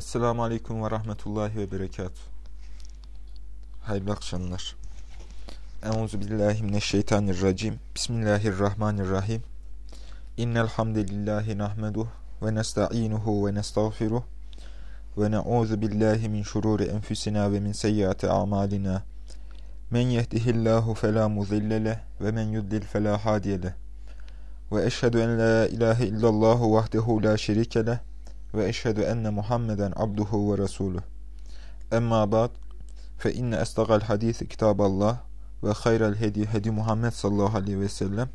Esselamu Aleyküm ve Rahmetullahi ve Berekatuhu. Hayırlı akşamlar. Euzu billahi mineşşeytanirracim. Bismillahirrahmanirrahim. İnnel hamdelellahi nahmeduhu ve nestainuhu ve nestağfiruh ve na'uzu billahi min şururi enfusina ve min seyyiati a'malina. Men yehdihillahu fela mudille ve men yudlil fela. Ve eşhedü en la ilahe illallah vahdehu la şerike ve eşhedü enne Muhammeden abduhu ve resuluh. Emma ba'd fe inne estagal hadisi kitaballah ve hayral hedi hedi Muhammed sallallahu aleyhi ve sellem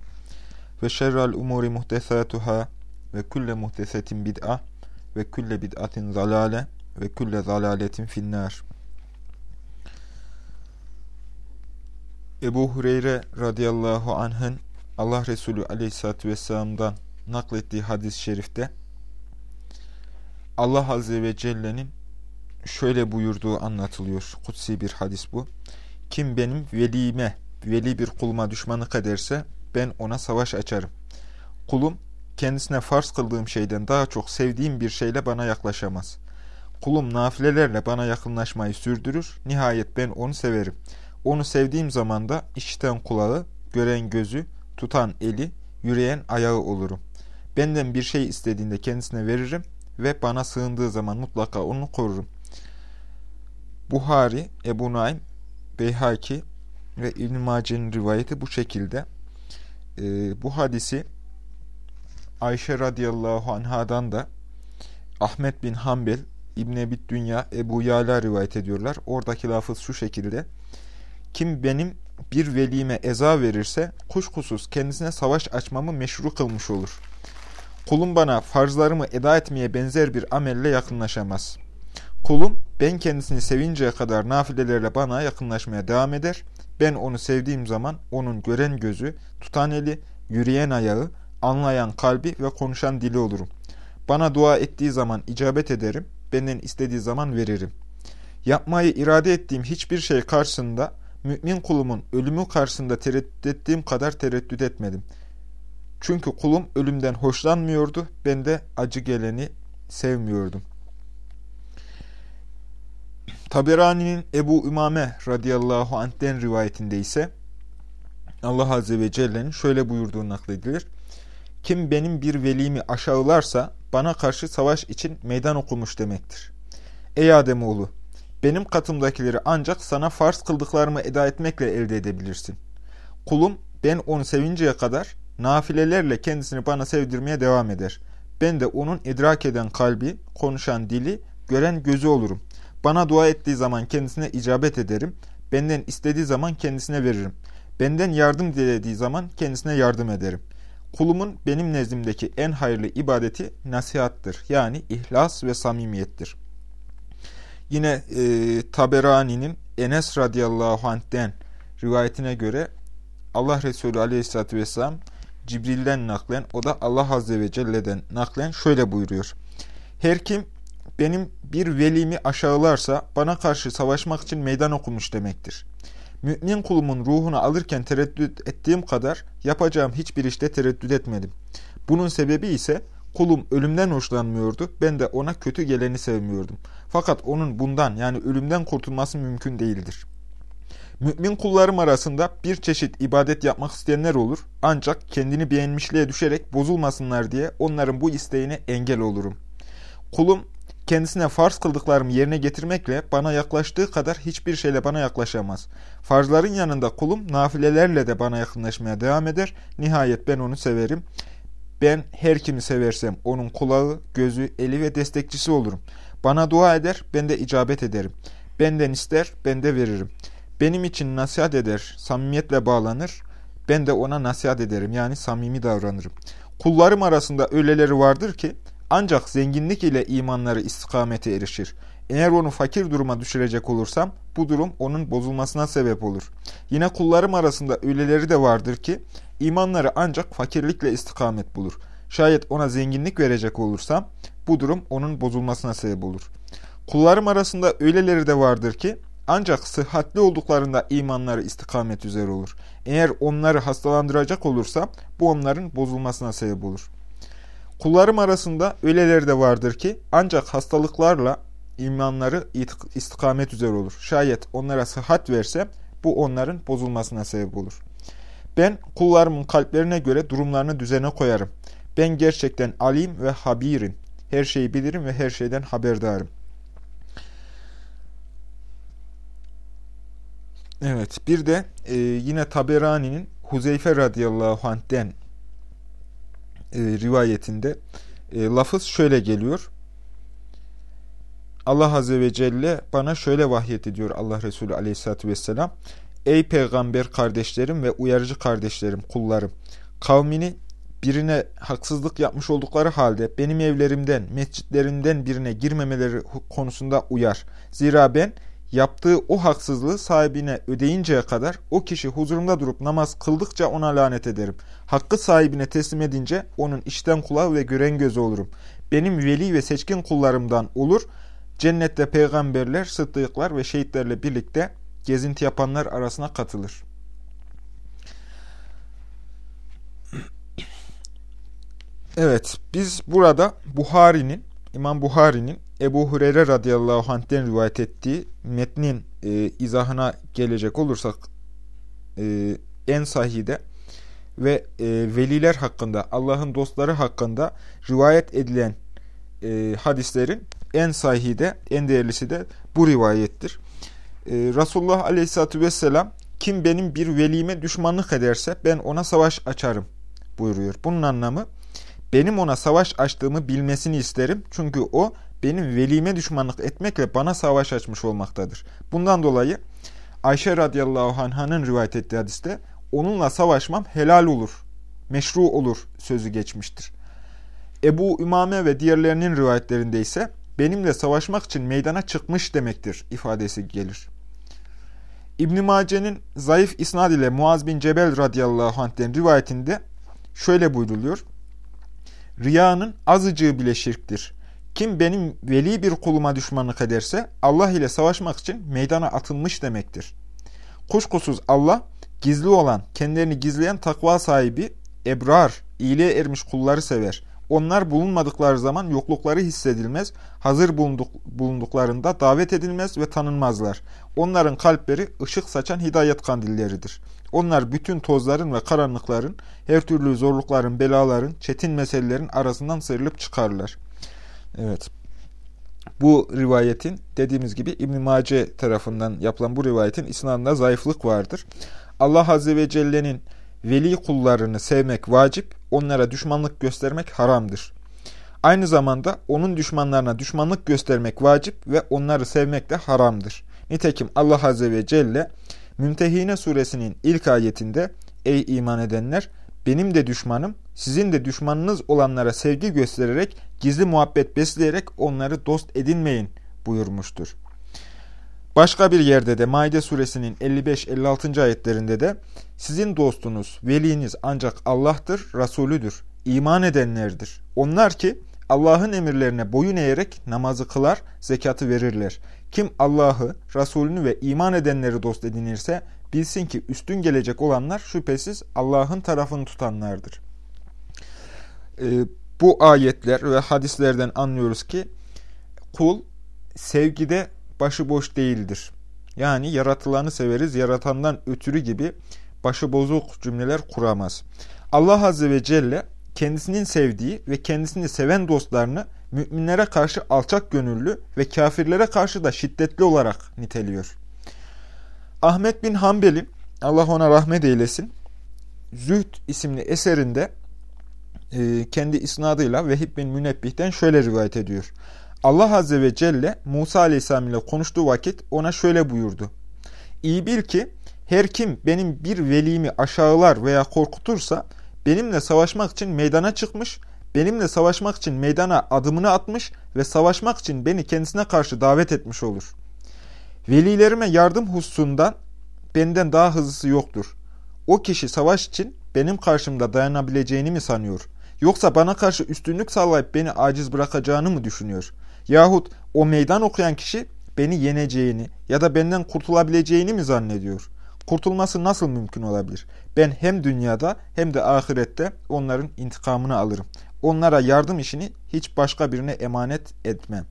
ve şerrel umuri muhtesatuhâ ve külle muhtesetin bid'a ve külle bid'atin zalale ve külle zalaletin finnâr. Ebu Hureyre radıyallahu anh'ın Allah Resulü aleyhissalatü vesselam'dan naklettiği hadis-i şerifte Allah Azze ve Celle'nin şöyle buyurduğu anlatılıyor. Kutsi bir hadis bu. Kim benim velime, veli bir kuluma düşmanlık ederse ben ona savaş açarım. Kulum kendisine farz kıldığım şeyden daha çok sevdiğim bir şeyle bana yaklaşamaz. Kulum nafilelerle bana yakınlaşmayı sürdürür. Nihayet ben onu severim. Onu sevdiğim zaman da işiten kulağı, gören gözü, tutan eli, yürüyen ayağı olurum. Benden bir şey istediğinde kendisine veririm ve bana sığındığı zaman mutlaka onu korurum. Buhari, Ebu Naim, Beyhaki ve İbn-i Mace'nin rivayeti bu şekilde. Ee, bu hadisi Ayşe radıyallahu anhadan da Ahmet bin Hanbel, İbn Ebi Dünya, Ebu Yala rivayet ediyorlar. Oradaki lafız şu şekilde. Kim benim bir velime eza verirse kuşkusuz kendisine savaş açmamı meşru kılmış olur. Kulum bana farzlarımı eda etmeye benzer bir amelle yakınlaşamaz. Kulum ben kendisini sevinceye kadar nafilelerle bana yakınlaşmaya devam eder. Ben onu sevdiğim zaman onun gören gözü, tutan eli, yürüyen ayağı, anlayan kalbi ve konuşan dili olurum. Bana dua ettiği zaman icabet ederim, benden istediği zaman veririm. Yapmayı irade ettiğim hiçbir şey karşısında, mümin kulumun ölümü karşısında tereddüt ettiğim kadar tereddüt etmedim. Çünkü kulum ölümden hoşlanmıyordu, ben de acı geleni sevmiyordum. Taberani'nin Ebu Ümame radıyallahu anh'den rivayetinde ise Allah Azze ve Celle'nin şöyle buyurduğu nakledilir. Kim benim bir velimi aşağılarsa bana karşı savaş için meydan okumuş demektir. Ey Ademoğlu! Benim katımdakileri ancak sana farz kıldıklarımı eda etmekle elde edebilirsin. Kulum ben onu sevinceye kadar nafilelerle kendisini bana sevdirmeye devam eder. Ben de onun idrak eden kalbi, konuşan dili, gören gözü olurum. Bana dua ettiği zaman kendisine icabet ederim. Benden istediği zaman kendisine veririm. Benden yardım dilediği zaman kendisine yardım ederim. Kulumun benim nezdimdeki en hayırlı ibadeti nasihattır. Yani ihlas ve samimiyettir. Yine e, Taberani'nin Enes radıyallahu anh'den rivayetine göre Allah Resulü aleyhissalatü vesselam Cibril'den naklen, o da Allah Azze ve Celle'den naklen şöyle buyuruyor. Her kim benim bir velimi aşağılarsa bana karşı savaşmak için meydan okumuş demektir. Mümin kulumun ruhunu alırken tereddüt ettiğim kadar yapacağım hiçbir işte tereddüt etmedim. Bunun sebebi ise kulum ölümden hoşlanmıyordu, ben de ona kötü geleni sevmiyordum. Fakat onun bundan yani ölümden kurtulması mümkün değildir.'' Mümin kullarım arasında bir çeşit ibadet yapmak isteyenler olur. Ancak kendini beğenmişliğe düşerek bozulmasınlar diye onların bu isteğine engel olurum. Kulum kendisine farz kıldıklarımı yerine getirmekle bana yaklaştığı kadar hiçbir şeyle bana yaklaşamaz. Farzların yanında kulum nafilelerle de bana yakınlaşmaya devam eder. Nihayet ben onu severim. Ben her kimi seversem onun kulağı, gözü, eli ve destekçisi olurum. Bana dua eder, ben de icabet ederim. Benden ister, ben de veririm.'' Benim için nasihat eder, samimiyetle bağlanır, ben de ona nasihat ederim yani samimi davranırım. Kullarım arasında öyleleri vardır ki ancak zenginlik ile imanları istikamete erişir. Eğer onu fakir duruma düşürecek olursam bu durum onun bozulmasına sebep olur. Yine kullarım arasında öyleleri de vardır ki imanları ancak fakirlikle istikamet bulur. Şayet ona zenginlik verecek olursam bu durum onun bozulmasına sebep olur. Kullarım arasında öyleleri de vardır ki ancak sıhhatli olduklarında imanları istikamet üzere olur. Eğer onları hastalandıracak olursa bu onların bozulmasına sebep olur. Kullarım arasında öyleleri de vardır ki ancak hastalıklarla imanları istikamet üzere olur. Şayet onlara sıhhat verse bu onların bozulmasına sebep olur. Ben kullarımın kalplerine göre durumlarını düzene koyarım. Ben gerçekten alim ve habirim. Her şeyi bilirim ve her şeyden haberdarım. Evet, bir de e, yine Taberani'nin Huzeyfe radıyallahu anh'den e, rivayetinde e, lafız şöyle geliyor. Allah Azze ve Celle bana şöyle vahyetti diyor Allah Resulü aleyhissalatü vesselam. Ey peygamber kardeşlerim ve uyarıcı kardeşlerim, kullarım. Kavmini birine haksızlık yapmış oldukları halde benim evlerimden, mescitlerimden birine girmemeleri konusunda uyar. Zira ben yaptığı o haksızlığı sahibine ödeyinceye kadar o kişi huzurumda durup namaz kıldıkça ona lanet ederim. Hakkı sahibine teslim edince onun işten kulağı ve gören gözü olurum. Benim veli ve seçkin kullarımdan olur. Cennette peygamberler, sıddıklar ve şehitlerle birlikte gezinti yapanlar arasına katılır. Evet, biz burada Buhari'nin, İmam Buhari'nin Ebu Hureyre radıyallahu anh'ten rivayet ettiği metnin e, izahına gelecek olursak e, en sahide ve e, veliler hakkında, Allah'ın dostları hakkında rivayet edilen e, hadislerin en sahide, en değerlisi de bu rivayettir. E, Resulullah aleyhissalatü vesselam kim benim bir velime düşmanlık ederse ben ona savaş açarım buyuruyor. Bunun anlamı benim ona savaş açtığımı bilmesini isterim. Çünkü o benim velime düşmanlık etmekle bana savaş açmış olmaktadır. Bundan dolayı Ayşe radıyallahu anh'ın rivayet ettiği hadiste onunla savaşmam helal olur, meşru olur sözü geçmiştir. Ebu Ümame ve diğerlerinin rivayetlerinde ise benimle savaşmak için meydana çıkmış demektir ifadesi gelir. İbn-i Mace'nin zayıf isnad ile Muaz bin Cebel radıyallahu anh'ten rivayetinde şöyle buyruluyor. Riyanın azıcığı bile şirktir. Kim benim veli bir kuluma düşmanlık ederse Allah ile savaşmak için meydana atılmış demektir. Kuşkusuz Allah gizli olan, kendilerini gizleyen takva sahibi, ebrar, iyiliğe ermiş kulları sever. Onlar bulunmadıkları zaman yoklukları hissedilmez, hazır bulunduk, bulunduklarında davet edilmez ve tanınmazlar. Onların kalpleri ışık saçan hidayet kandilleridir. Onlar bütün tozların ve karanlıkların, her türlü zorlukların, belaların, çetin meselelerin arasından sıyrılıp çıkarlar. Evet. Bu rivayetin dediğimiz gibi İbn Mace tarafından yapılan bu rivayetin isnadında zayıflık vardır. Allah Azze ve Celle'nin veli kullarını sevmek vacip, onlara düşmanlık göstermek haramdır. Aynı zamanda onun düşmanlarına düşmanlık göstermek vacip ve onları sevmek de haramdır. Nitekim Allah Azze ve Celle Mümtehine suresinin ilk ayetinde Ey iman edenler! Benim de düşmanım, sizin de düşmanınız olanlara sevgi göstererek, gizli muhabbet besleyerek onları dost edinmeyin buyurmuştur. Başka bir yerde de Maide suresinin 55-56. ayetlerinde de sizin dostunuz, veliniz ancak Allah'tır, Resulüdür, iman edenlerdir. Onlar ki Allah'ın emirlerine boyun eğerek namazı kılar, zekatı verirler. Kim Allah'ı, Resulünü ve iman edenleri dost edinirse bilsin ki üstün gelecek olanlar şüphesiz Allah'ın tarafını tutanlardır. Ee, bu ayetler ve hadislerden anlıyoruz ki kul sevgide başıboş değildir. Yani yaratılanı severiz, yaratandan ötürü gibi başıbozuk cümleler kuramaz. Allah Azze ve Celle kendisinin sevdiği ve kendisini seven dostlarını müminlere karşı alçak gönüllü ve kafirlere karşı da şiddetli olarak niteliyor. Ahmet bin Hanbeli, Allah ona rahmet eylesin, Zühd isimli eserinde e, kendi isnadıyla Vehib bin Münebbih'ten şöyle rivayet ediyor. Allah Azze ve Celle Musa Aleyhisselam ile konuştuğu vakit ona şöyle buyurdu. İyi bil ki her kim benim bir velimi aşağılar veya korkutursa benimle savaşmak için meydana çıkmış, benimle savaşmak için meydana adımını atmış ve savaşmak için beni kendisine karşı davet etmiş olur. Velilerime yardım hususundan benden daha hızlısı yoktur. O kişi savaş için benim karşımda dayanabileceğini mi sanıyor? Yoksa bana karşı üstünlük sağlayıp beni aciz bırakacağını mı düşünüyor? Yahut o meydan okuyan kişi beni yeneceğini ya da benden kurtulabileceğini mi zannediyor? Kurtulması nasıl mümkün olabilir? Ben hem dünyada hem de ahirette onların intikamını alırım. Onlara yardım işini hiç başka birine emanet etmem.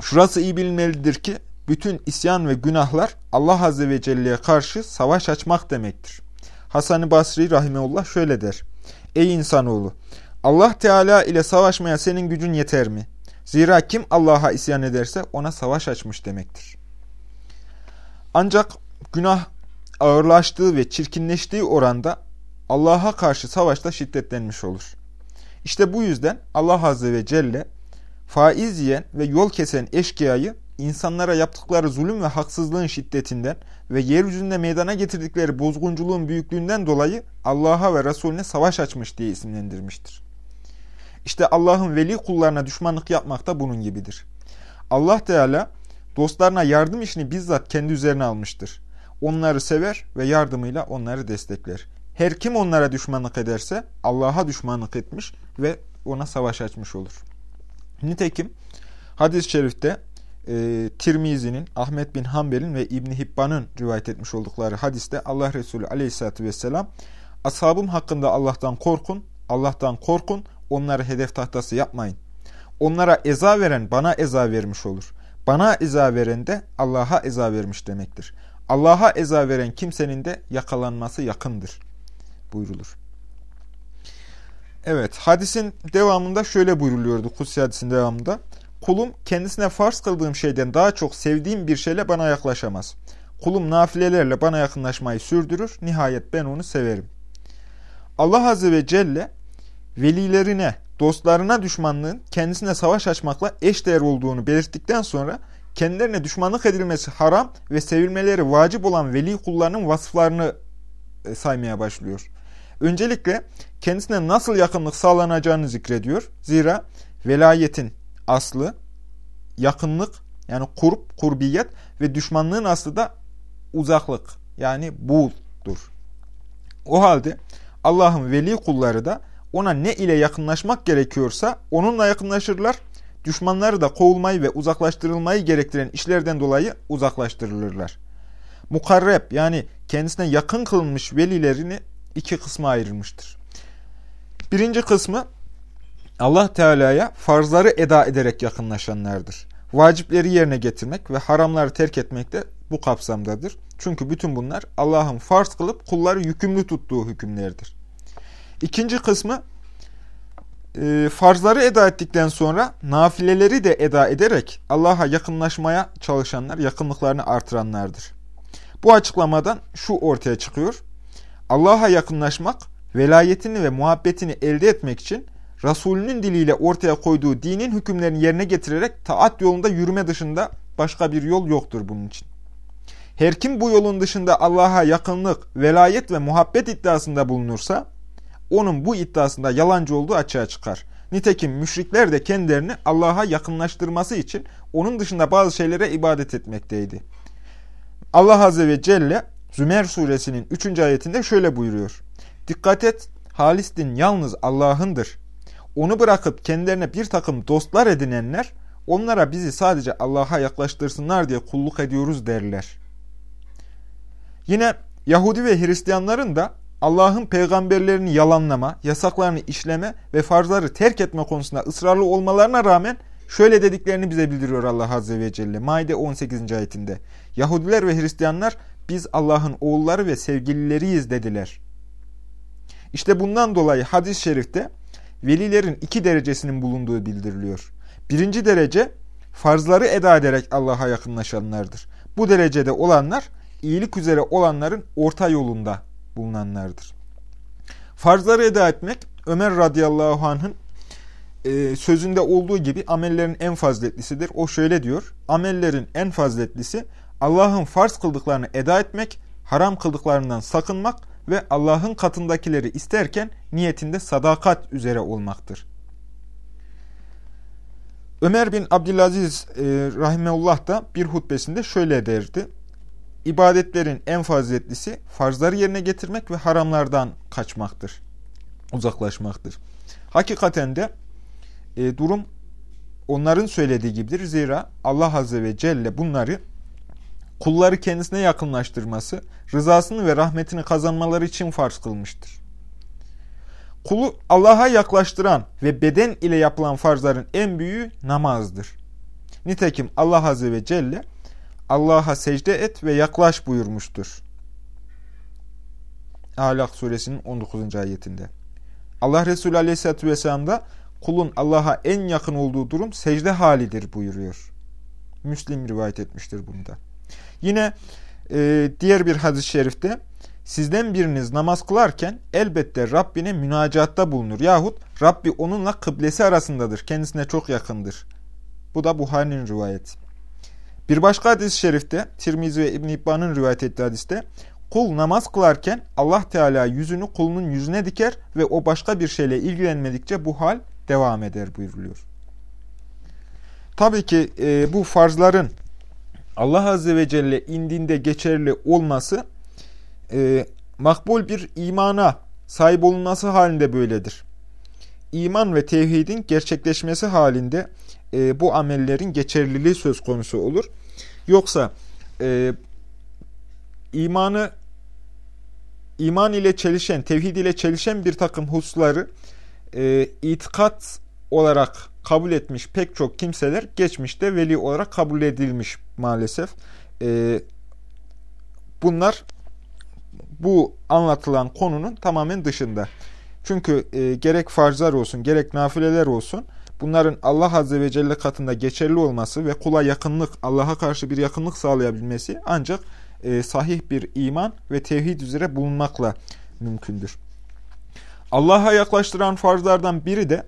Şurası iyi bilinmelidir ki bütün isyan ve günahlar Allah Azze ve Celle'ye karşı savaş açmak demektir. Hasan-ı Basri Rahimeullah şöyle der. Ey insanoğlu! Allah Teala ile savaşmaya senin gücün yeter mi? Zira kim Allah'a isyan ederse ona savaş açmış demektir. Ancak günah ağırlaştığı ve çirkinleştiği oranda Allah'a karşı savaşta şiddetlenmiş olur. İşte bu yüzden Allah Azze ve Celle faiz yiyen ve yol kesen eşkıyayı insanlara yaptıkları zulüm ve haksızlığın şiddetinden ve yeryüzünde meydana getirdikleri bozgunculuğun büyüklüğünden dolayı Allah'a ve Resulüne savaş açmış diye isimlendirmiştir. İşte Allah'ın veli kullarına düşmanlık yapmak da bunun gibidir. Allah Teala dostlarına yardım işini bizzat kendi üzerine almıştır. Onları sever ve yardımıyla onları destekler. Her kim onlara düşmanlık ederse Allah'a düşmanlık etmiş ve ona savaş açmış olur. Nitekim hadis-i şerifte e, Tirmizi'nin, Ahmet bin Hanbel'in ve İbni Hibban'ın rivayet etmiş oldukları hadiste Allah Resulü aleyhissalatü vesselam Ashabım hakkında Allah'tan korkun, Allah'tan korkun, onları hedef tahtası yapmayın. Onlara eza veren bana eza vermiş olur. Bana eza veren de Allah'a eza vermiş demektir. Allah'a eza veren kimsenin de yakalanması yakındır buyrulur. Evet, hadisin devamında şöyle buyruluyordu, Kutsi hadisin devamında. Kulum kendisine farz kıldığım şeyden daha çok sevdiğim bir şeyle bana yaklaşamaz. Kulum nafilelerle bana yakınlaşmayı sürdürür, nihayet ben onu severim. Allah Azze ve Celle velilerine, dostlarına düşmanlığın kendisine savaş açmakla eşdeğer olduğunu belirttikten sonra kendilerine düşmanlık edilmesi haram ve sevilmeleri vacip olan veli kullarının vasıflarını e, saymaya başlıyor. Öncelikle kendisine nasıl yakınlık sağlanacağını zikrediyor. Zira velayetin aslı yakınlık yani kurp, kurbiyet ve düşmanlığın aslı da uzaklık yani buğdur. O halde Allah'ın veli kulları da ona ne ile yakınlaşmak gerekiyorsa onunla yakınlaşırlar. Düşmanları da kovulmayı ve uzaklaştırılmayı gerektiren işlerden dolayı uzaklaştırılırlar. Mukarreb yani kendisine yakın kılınmış velilerini iki kısma ayrılmıştır. Birinci kısmı Allah Teala'ya farzları eda ederek yakınlaşanlardır. Vacipleri yerine getirmek ve haramları terk etmek de bu kapsamdadır. Çünkü bütün bunlar Allah'ın farz kılıp kulları yükümlü tuttuğu hükümlerdir. İkinci kısmı e, farzları eda ettikten sonra nafileleri de eda ederek Allah'a yakınlaşmaya çalışanlar, yakınlıklarını artıranlardır. Bu açıklamadan şu ortaya çıkıyor. Allah'a yakınlaşmak, velayetini ve muhabbetini elde etmek için Resulünün diliyle ortaya koyduğu dinin hükümlerini yerine getirerek taat yolunda yürüme dışında başka bir yol yoktur bunun için. Her kim bu yolun dışında Allah'a yakınlık, velayet ve muhabbet iddiasında bulunursa, onun bu iddiasında yalancı olduğu açığa çıkar. Nitekim müşrikler de kendilerini Allah'a yakınlaştırması için onun dışında bazı şeylere ibadet etmekteydi. Allah Azze ve Celle Zümer suresinin 3. ayetinde şöyle buyuruyor. Dikkat et, halis din yalnız Allah'ındır. Onu bırakıp kendilerine bir takım dostlar edinenler, onlara bizi sadece Allah'a yaklaştırsınlar diye kulluk ediyoruz derler. Yine Yahudi ve Hristiyanların da Allah'ın peygamberlerini yalanlama, yasaklarını işleme ve farzları terk etme konusunda ısrarlı olmalarına rağmen şöyle dediklerini bize bildiriyor Allah Azze ve Celle. Maide 18. ayetinde. Yahudiler ve Hristiyanlar biz Allah'ın oğulları ve sevgilileriyiz dediler. İşte bundan dolayı hadis-i şerifte velilerin iki derecesinin bulunduğu bildiriliyor. Birinci derece farzları eda ederek Allah'a yakınlaşanlardır. Bu derecede olanlar iyilik üzere olanların orta yolunda bulunanlardır. Farzları eda etmek Ömer radıyallahu anh'ın e, sözünde olduğu gibi amellerin en faziletlisidir. O şöyle diyor, amellerin en faziletlisi Allah'ın farz kıldıklarını eda etmek, haram kıldıklarından sakınmak ve Allah'ın katındakileri isterken niyetinde sadakat üzere olmaktır. Ömer bin Abdülaziz e, Rahimeullah da bir hutbesinde şöyle derdi. İbadetlerin en faziletlisi farzları yerine getirmek ve haramlardan kaçmaktır, uzaklaşmaktır. Hakikaten de e, durum onların söylediği gibidir. Zira Allah Azze ve Celle bunları kulları kendisine yakınlaştırması, rızasını ve rahmetini kazanmaları için farz kılmıştır. Kulu Allah'a yaklaştıran ve beden ile yapılan farzların en büyüğü namazdır. Nitekim Allah Azze ve Celle Allah'a secde et ve yaklaş buyurmuştur. Alak suresinin 19. ayetinde. Allah Resulü Aleyhisselatü Vesselam da kulun Allah'a en yakın olduğu durum secde halidir buyuruyor. Müslim rivayet etmiştir bunda. Yine e, diğer bir hadis-i şerifte sizden biriniz namaz kılarken elbette Rabbine münacatta bulunur. Yahut Rabbi onunla kıblesi arasındadır. Kendisine çok yakındır. Bu da Buhari'nin rivayeti. Bir başka hadis-i şerifte Tirmizi ve İbn İbban'ın rivayet ettiği hadiste kul namaz kılarken Allah Teala yüzünü kulunun yüzüne diker ve o başka bir şeyle ilgilenmedikçe bu hal devam eder buyuruluyor. Tabii ki e, bu farzların Allah Azze ve Celle indinde geçerli olması e, makbul bir imana sahip olunması halinde böyledir. İman ve tevhidin gerçekleşmesi halinde e, bu amellerin geçerliliği söz konusu olur. Yoksa e, imanı iman ile çelişen, tevhid ile çelişen bir takım hususları e, itikat olarak kabul etmiş pek çok kimseler geçmişte veli olarak kabul edilmiş maalesef. E, bunlar bu anlatılan konunun tamamen dışında. Çünkü e, gerek farzlar olsun, gerek nafileler olsun, bunların Allah Azze ve Celle katında geçerli olması ve kula yakınlık, Allah'a karşı bir yakınlık sağlayabilmesi ancak e, sahih bir iman ve tevhid üzere bulunmakla mümkündür. Allah'a yaklaştıran farzlardan biri de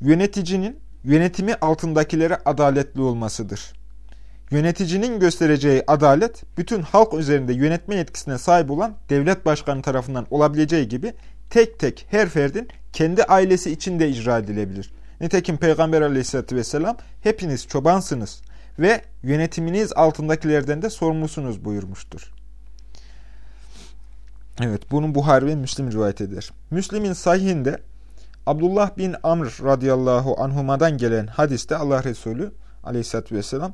yöneticinin yönetimi altındakilere adaletli olmasıdır. Yöneticinin göstereceği adalet, bütün halk üzerinde yönetme yetkisine sahip olan devlet başkanı tarafından olabileceği gibi tek tek her ferdin kendi ailesi içinde icra edilebilir. Nitekim Peygamber aleyhissalatü vesselam hepiniz çobansınız ve yönetiminiz altındakilerden de sorumlusunuz buyurmuştur. Evet, bunu Buhari ve Müslim rivayet eder. Müslim'in sahihinde Abdullah bin Amr radıyallahu anhumadan gelen hadiste Allah Resulü aleyhissalatü vesselam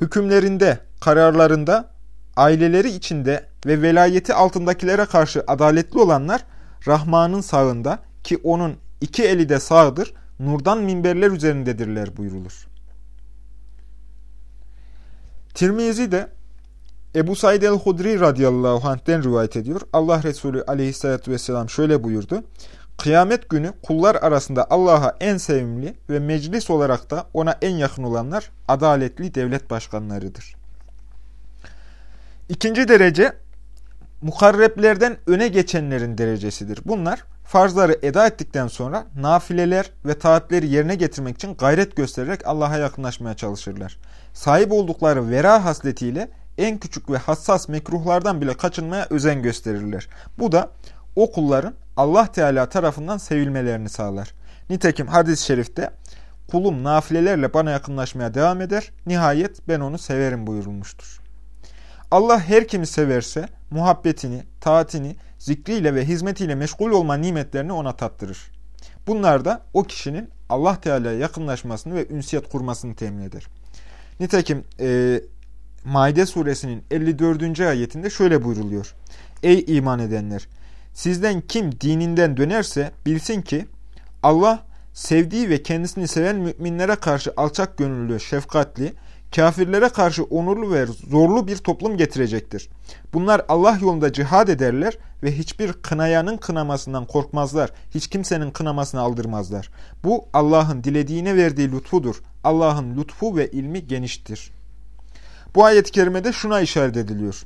hükümlerinde, kararlarında, aileleri içinde ve velayeti altındakilere karşı adaletli olanlar Rahman'ın sağında ki onun iki eli de sağdır, nurdan minberler üzerindedirler buyurulur. Tirmizi de Ebu Said el-Hudri radıyallahu anh'den rivayet ediyor. Allah Resulü aleyhissalatü vesselam şöyle buyurdu. Kıyamet günü kullar arasında Allah'a en sevimli ve meclis olarak da ona en yakın olanlar adaletli devlet başkanlarıdır. İkinci derece mukarreplerden öne geçenlerin derecesidir. Bunlar farzları eda ettikten sonra nafileler ve taatleri yerine getirmek için gayret göstererek Allah'a yakınlaşmaya çalışırlar. Sahip oldukları vera hasletiyle en küçük ve hassas mekruhlardan bile kaçınmaya özen gösterirler. Bu da o kulların Allah Teala tarafından sevilmelerini sağlar. Nitekim hadis-i şerifte kulum nafilelerle bana yakınlaşmaya devam eder, nihayet ben onu severim buyurulmuştur. Allah her kimi severse muhabbetini, taatini, zikriyle ve hizmetiyle meşgul olma nimetlerini ona tattırır. Bunlar da o kişinin Allah Teala'ya yakınlaşmasını ve ünsiyet kurmasını temin eder. Nitekim e, Maide suresinin 54. ayetinde şöyle buyruluyor. Ey iman edenler! Sizden kim dininden dönerse bilsin ki Allah sevdiği ve kendisini seven müminlere karşı alçak gönüllü, şefkatli, kafirlere karşı onurlu ve zorlu bir toplum getirecektir. Bunlar Allah yolunda cihad ederler ve hiçbir kınayanın kınamasından korkmazlar. Hiç kimsenin kınamasını aldırmazlar. Bu Allah'ın dilediğine verdiği lütfudur. Allah'ın lütfu ve ilmi geniştir. Bu ayet-i kerimede şuna işaret ediliyor.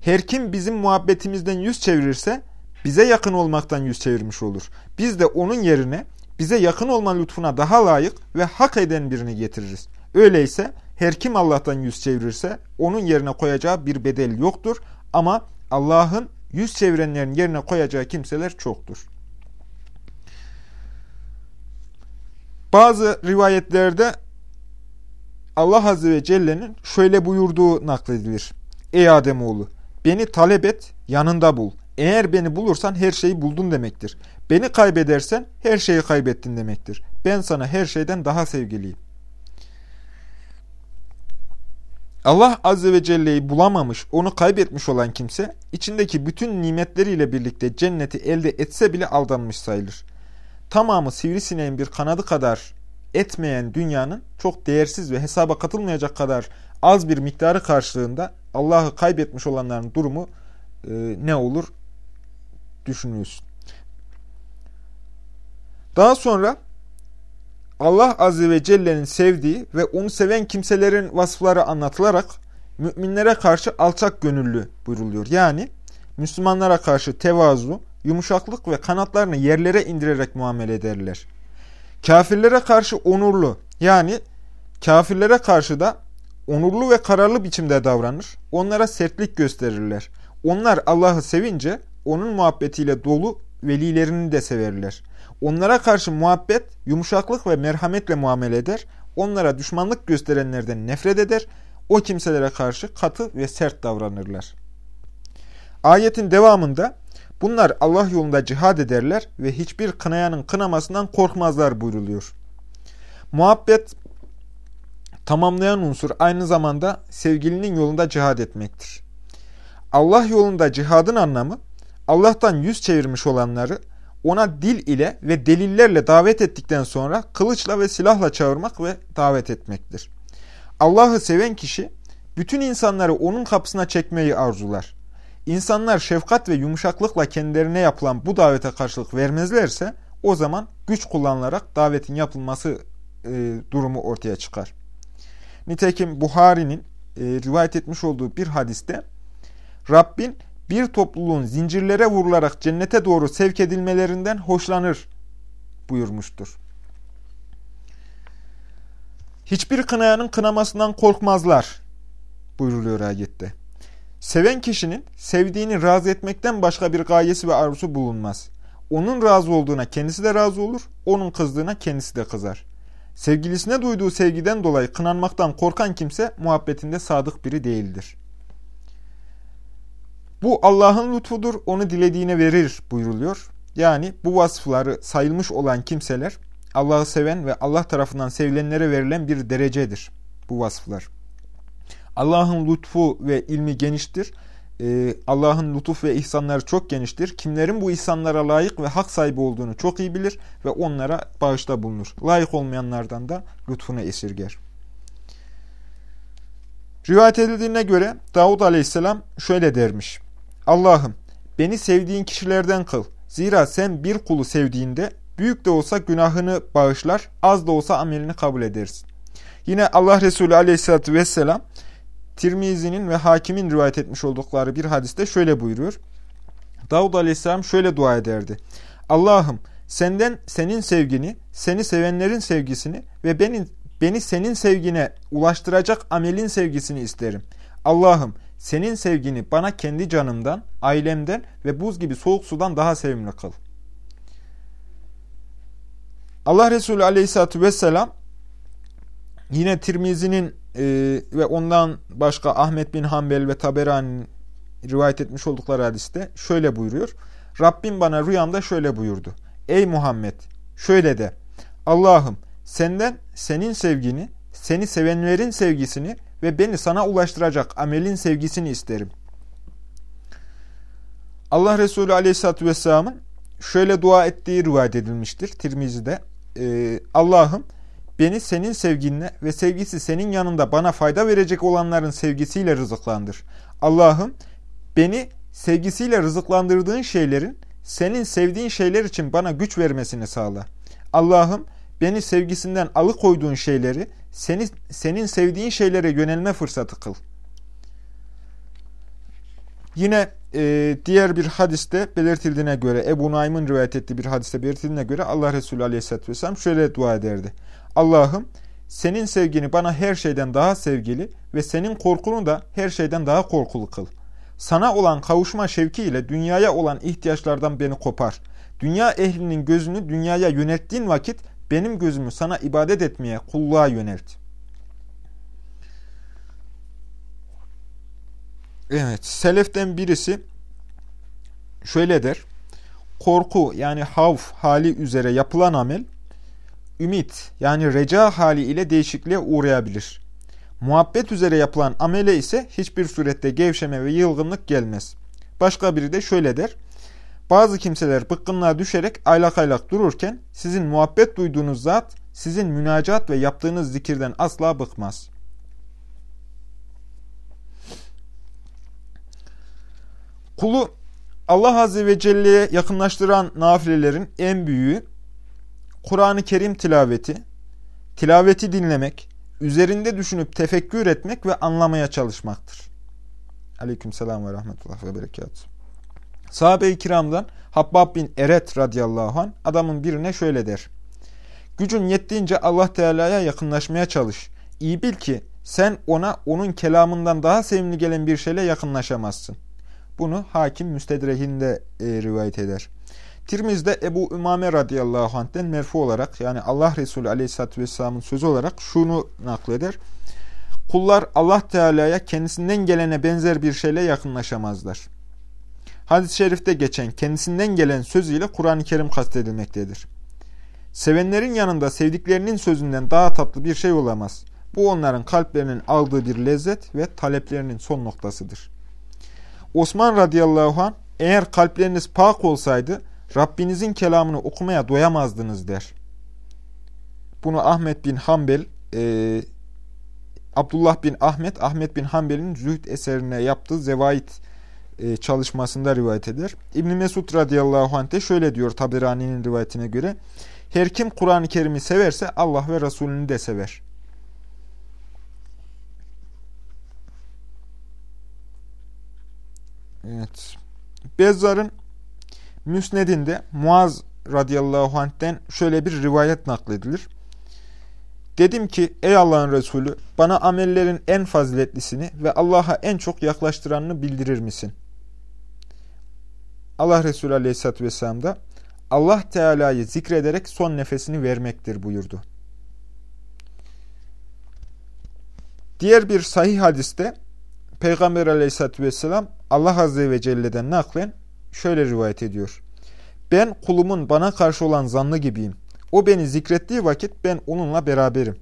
Her kim bizim muhabbetimizden yüz çevirirse bize yakın olmaktan yüz çevirmiş olur. Biz de onun yerine bize yakın olma lütfuna daha layık ve hak eden birini getiririz. Öyleyse her kim Allah'tan yüz çevirirse onun yerine koyacağı bir bedel yoktur. Ama Allah'ın yüz çevirenlerin yerine koyacağı kimseler çoktur. Bazı rivayetlerde Allah Azze ve Celle'nin şöyle buyurduğu nakledilir. Ey Ademoğlu beni talep et yanında bul. Eğer beni bulursan her şeyi buldun demektir. Beni kaybedersen her şeyi kaybettin demektir. Ben sana her şeyden daha sevgiliyim. Allah Azze ve Celle'yi bulamamış, onu kaybetmiş olan kimse, içindeki bütün nimetleriyle birlikte cenneti elde etse bile aldanmış sayılır. Tamamı sivrisineğin bir kanadı kadar etmeyen dünyanın çok değersiz ve hesaba katılmayacak kadar az bir miktarı karşılığında Allah'ı kaybetmiş olanların durumu e, ne olur düşünüyorsun. Daha sonra Allah Azze ve Celle'nin sevdiği ve onu seven kimselerin vasıfları anlatılarak müminlere karşı alçak gönüllü buyruluyor. Yani Müslümanlara karşı tevazu, yumuşaklık ve kanatlarını yerlere indirerek muamele ederler. Kafirlere karşı onurlu yani kafirlere karşı da onurlu ve kararlı biçimde davranır. Onlara sertlik gösterirler. Onlar Allah'ı sevince onun muhabbetiyle dolu velilerini de severler. Onlara karşı muhabbet, yumuşaklık ve merhametle muamele eder. Onlara düşmanlık gösterenlerden nefret eder. O kimselere karşı katı ve sert davranırlar. Ayetin devamında bunlar Allah yolunda cihad ederler ve hiçbir kınayanın kınamasından korkmazlar buyruluyor. Muhabbet tamamlayan unsur aynı zamanda sevgilinin yolunda cihad etmektir. Allah yolunda cihadın anlamı Allah'tan yüz çevirmiş olanları ona dil ile ve delillerle davet ettikten sonra kılıçla ve silahla çağırmak ve davet etmektir. Allah'ı seven kişi bütün insanları onun kapısına çekmeyi arzular. İnsanlar şefkat ve yumuşaklıkla kendilerine yapılan bu davete karşılık vermezlerse o zaman güç kullanılarak davetin yapılması e, durumu ortaya çıkar. Nitekim Buhari'nin e, rivayet etmiş olduğu bir hadiste Rabbin bir topluluğun zincirlere vurularak cennete doğru sevk edilmelerinden hoşlanır buyurmuştur. Hiçbir kınayanın kınamasından korkmazlar buyruluyor ayette. Seven kişinin sevdiğini razı etmekten başka bir gayesi ve arzusu bulunmaz. Onun razı olduğuna kendisi de razı olur, onun kızdığına kendisi de kızar. Sevgilisine duyduğu sevgiden dolayı kınanmaktan korkan kimse muhabbetinde sadık biri değildir. Bu Allah'ın lütfudur, onu dilediğine verir buyruluyor. Yani bu vasıfları sayılmış olan kimseler Allah'ı seven ve Allah tarafından sevilenlere verilen bir derecedir bu vasıflar. Allah'ın lütfu ve ilmi geniştir. Ee, Allah'ın lütuf ve ihsanları çok geniştir. Kimlerin bu ihsanlara layık ve hak sahibi olduğunu çok iyi bilir ve onlara bağışta bulunur. Layık olmayanlardan da lütfunu esirger. Rivayet edildiğine göre Davud aleyhisselam şöyle dermiş. Allah'ım beni sevdiğin kişilerden kıl. Zira sen bir kulu sevdiğinde büyük de olsa günahını bağışlar, az da olsa amelini kabul edersin. Yine Allah Resulü aleyhissalatü vesselam Tirmizi'nin ve Hakim'in rivayet etmiş oldukları bir hadiste şöyle buyuruyor. Davud aleyhisselam şöyle dua ederdi. Allah'ım senden senin sevgini, seni sevenlerin sevgisini ve beni, beni senin sevgine ulaştıracak amelin sevgisini isterim. Allah'ım senin sevgini bana kendi canımdan, ailemden ve buz gibi soğuk sudan daha sevimli kıl. Allah Resulü aleyhissalatü vesselam yine Tirmizi'nin e, ve ondan başka Ahmet bin Hanbel ve Taberani'nin rivayet etmiş oldukları hadiste şöyle buyuruyor. Rabbim bana rüyamda şöyle buyurdu. Ey Muhammed şöyle de Allah'ım senden senin sevgini, seni sevenlerin sevgisini ve beni sana ulaştıracak amelin sevgisini isterim. Allah Resulü Aleyhisselatü Vesselam'ın şöyle dua ettiği rivayet edilmiştir Tirmizi'de. Ee, Allah'ım beni senin sevginle ve sevgisi senin yanında bana fayda verecek olanların sevgisiyle rızıklandır. Allah'ım beni sevgisiyle rızıklandırdığın şeylerin senin sevdiğin şeyler için bana güç vermesini sağla. Allah'ım beni sevgisinden alıkoyduğun şeyleri seni, senin sevdiğin şeylere yönelme fırsatı kıl. Yine e, diğer bir hadiste belirtildiğine göre Ebu Naim'in rivayet ettiği bir hadiste belirtildiğine göre Allah Resulü Aleyhisselatü Vesselam şöyle dua ederdi. Allah'ım senin sevgini bana her şeyden daha sevgili ve senin korkunu da her şeyden daha korkulu kıl. Sana olan kavuşma şevki ile dünyaya olan ihtiyaçlardan beni kopar. Dünya ehlinin gözünü dünyaya yönettiğin vakit benim gözümü sana ibadet etmeye, kulluğa yönelt. Evet, seleften birisi şöyle der. Korku yani havf hali üzere yapılan amel, ümit yani reca hali ile değişikliğe uğrayabilir. Muhabbet üzere yapılan amele ise hiçbir surette gevşeme ve yılgınlık gelmez. Başka biri de şöyle der. Bazı kimseler bıkkınlığa düşerek aylak aylak dururken sizin muhabbet duyduğunuz zat sizin münacat ve yaptığınız zikirden asla bıkmaz. Kulu Allah Azze ve Celle'ye yakınlaştıran nafilelerin en büyüğü Kur'an-ı Kerim tilaveti, tilaveti dinlemek, üzerinde düşünüp tefekkür etmek ve anlamaya çalışmaktır. Aleyküm selam ve rahmetullah ve berekat. Sahabe-i kiramdan Habbab bin Eret radıyallahu an adamın birine şöyle der. Gücün yettiğince Allah Teala'ya yakınlaşmaya çalış. İyi bil ki sen ona onun kelamından daha sevimli gelen bir şeyle yakınlaşamazsın. Bunu hakim müstedrekinde e, rivayet eder. Tirmiz'de Ebu Ümame radıyallahu anh'ten merfu olarak yani Allah Resulü aleyhissalatü vesselamın sözü olarak şunu nakleder. Kullar Allah Teala'ya kendisinden gelene benzer bir şeyle yakınlaşamazlar. Hadis-i şerifte geçen kendisinden gelen söz ile Kur'an-ı Kerim kastedilmektedir. Sevenlerin yanında sevdiklerinin sözünden daha tatlı bir şey olamaz. Bu onların kalplerinin aldığı bir lezzet ve taleplerinin son noktasıdır. Osman radıyallahu anh eğer kalpleriniz pak olsaydı Rabbinizin kelamını okumaya doyamazdınız der. Bunu Ahmet bin Hanbel, e, Abdullah bin Ahmet, Ahmet bin Hanbel'in zühd eserine yaptığı zevait e, çalışmasında rivayet eder. İbn Mesud radıyallahu anh de şöyle diyor Taberani'nin rivayetine göre. Her kim Kur'an-ı Kerim'i severse Allah ve Resulünü de sever. Evet. Bezzar'ın Müsned'inde Muaz radıyallahu anh'ten şöyle bir rivayet nakledilir. Dedim ki ey Allah'ın Resulü bana amellerin en faziletlisini ve Allah'a en çok yaklaştıranını bildirir misin? Allah Resulü aleyhissalatü vesselam da Allah Teala'yı zikrederek son nefesini vermektir buyurdu. Diğer bir sahih hadiste Peygamber aleyhissalatü vesselam Allah Azze ve Celle'den naklen şöyle rivayet ediyor. Ben kulumun bana karşı olan zannı gibiyim. O beni zikrettiği vakit ben onunla beraberim.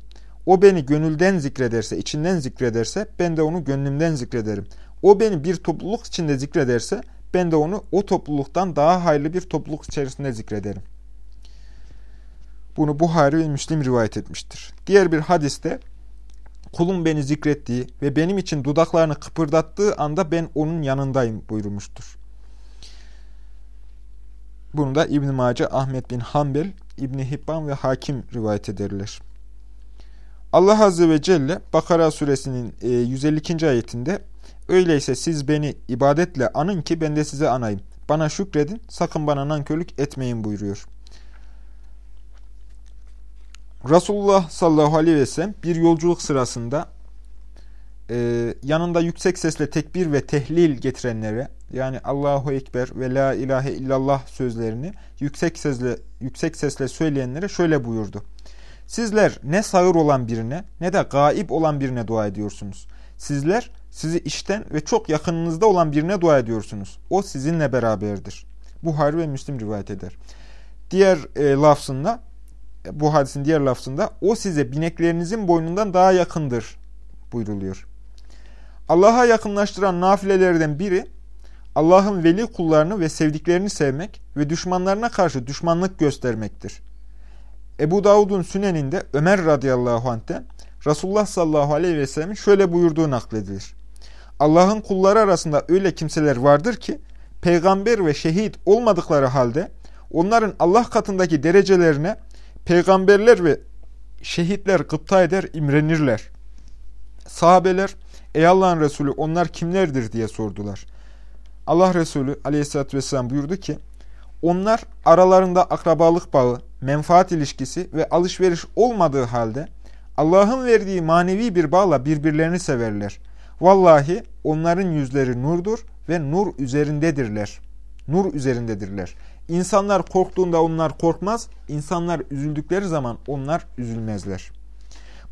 O beni gönülden zikrederse, içinden zikrederse ben de onu gönlümden zikrederim. O beni bir topluluk içinde zikrederse ben de onu o topluluktan daha hayırlı bir topluluk içerisinde zikrederim. Bunu Buhari ve Müslim rivayet etmiştir. Diğer bir hadiste kulum beni zikrettiği ve benim için dudaklarını kıpırdattığı anda ben onun yanındayım buyurmuştur. Bunu da İbn-i Mace, Ahmet bin Hanbel, ibn Hibban ve Hakim rivayet ederler. Allah Azze ve Celle Bakara suresinin 152. E, ayetinde Öyleyse siz beni ibadetle anın ki ben de size anayım. Bana şükredin, sakın bana nankörlük etmeyin buyuruyor. Resulullah sallallahu aleyhi ve sellem bir yolculuk sırasında e, yanında yüksek sesle tekbir ve tehlil getirenlere yani Allahu Ekber ve La ilahe illallah sözlerini yüksek sesle, yüksek sesle söyleyenlere şöyle buyurdu. Sizler ne sağır olan birine ne de gaib olan birine dua ediyorsunuz. Sizler sizi işten ve çok yakınınızda olan birine dua ediyorsunuz. O sizinle beraberdir. Buhari ve Müslim rivayet eder. Diğer e, lafzında, bu hadisin diğer lafzında o size bineklerinizin boynundan daha yakındır buyruluyor. Allah'a yakınlaştıran nafilelerden biri Allah'ın veli kullarını ve sevdiklerini sevmek ve düşmanlarına karşı düşmanlık göstermektir. Ebu Davud'un süneninde Ömer radıyallahu anh'ten Resulullah sallallahu aleyhi ve sellemin şöyle buyurduğu nakledilir. Allah'ın kulları arasında öyle kimseler vardır ki peygamber ve şehit olmadıkları halde onların Allah katındaki derecelerine peygamberler ve şehitler gıpta eder, imrenirler. Sahabeler, ey Allah'ın Resulü onlar kimlerdir diye sordular. Allah Resulü aleyhissalatü vesselam buyurdu ki, onlar aralarında akrabalık bağı, menfaat ilişkisi ve alışveriş olmadığı halde Allah'ın verdiği manevi bir bağla birbirlerini severler. Vallahi onların yüzleri nurdur ve nur üzerindedirler. Nur üzerindedirler. İnsanlar korktuğunda onlar korkmaz, insanlar üzüldükleri zaman onlar üzülmezler.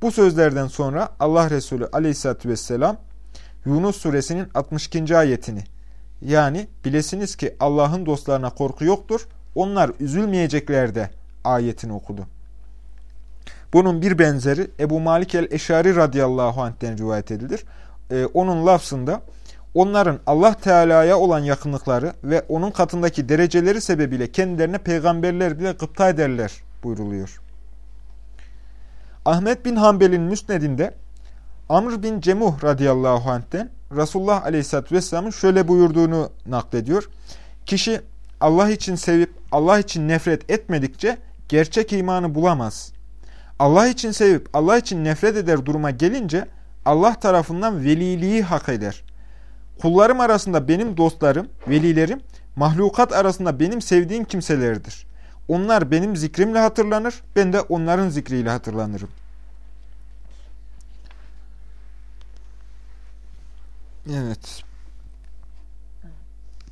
Bu sözlerden sonra Allah Resulü aleyhissalatü vesselam Yunus suresinin 62. ayetini yani bilesiniz ki Allah'ın dostlarına korku yoktur, onlar üzülmeyecekler de ayetini okudu. Bunun bir benzeri Ebu Malik el-Eşari radıyallahu anh'ten rivayet edilir. Ee, onun lafzında onların Allah Teala'ya olan yakınlıkları ve onun katındaki dereceleri sebebiyle kendilerine peygamberler bile gıpta ederler buyruluyor. Ahmet bin Hanbel'in müsnedinde Amr bin Cemuh radıyallahu anh'ten Resulullah aleyhisselatü vesselamın şöyle buyurduğunu naklediyor. Kişi Allah için sevip Allah için nefret etmedikçe gerçek imanı bulamaz. Allah için sevip Allah için nefret eder duruma gelince Allah tarafından veliliği hak eder. Kullarım arasında benim dostlarım, velilerim, mahlukat arasında benim sevdiğim kimselerdir. Onlar benim zikrimle hatırlanır, ben de onların zikriyle hatırlanırım. Evet.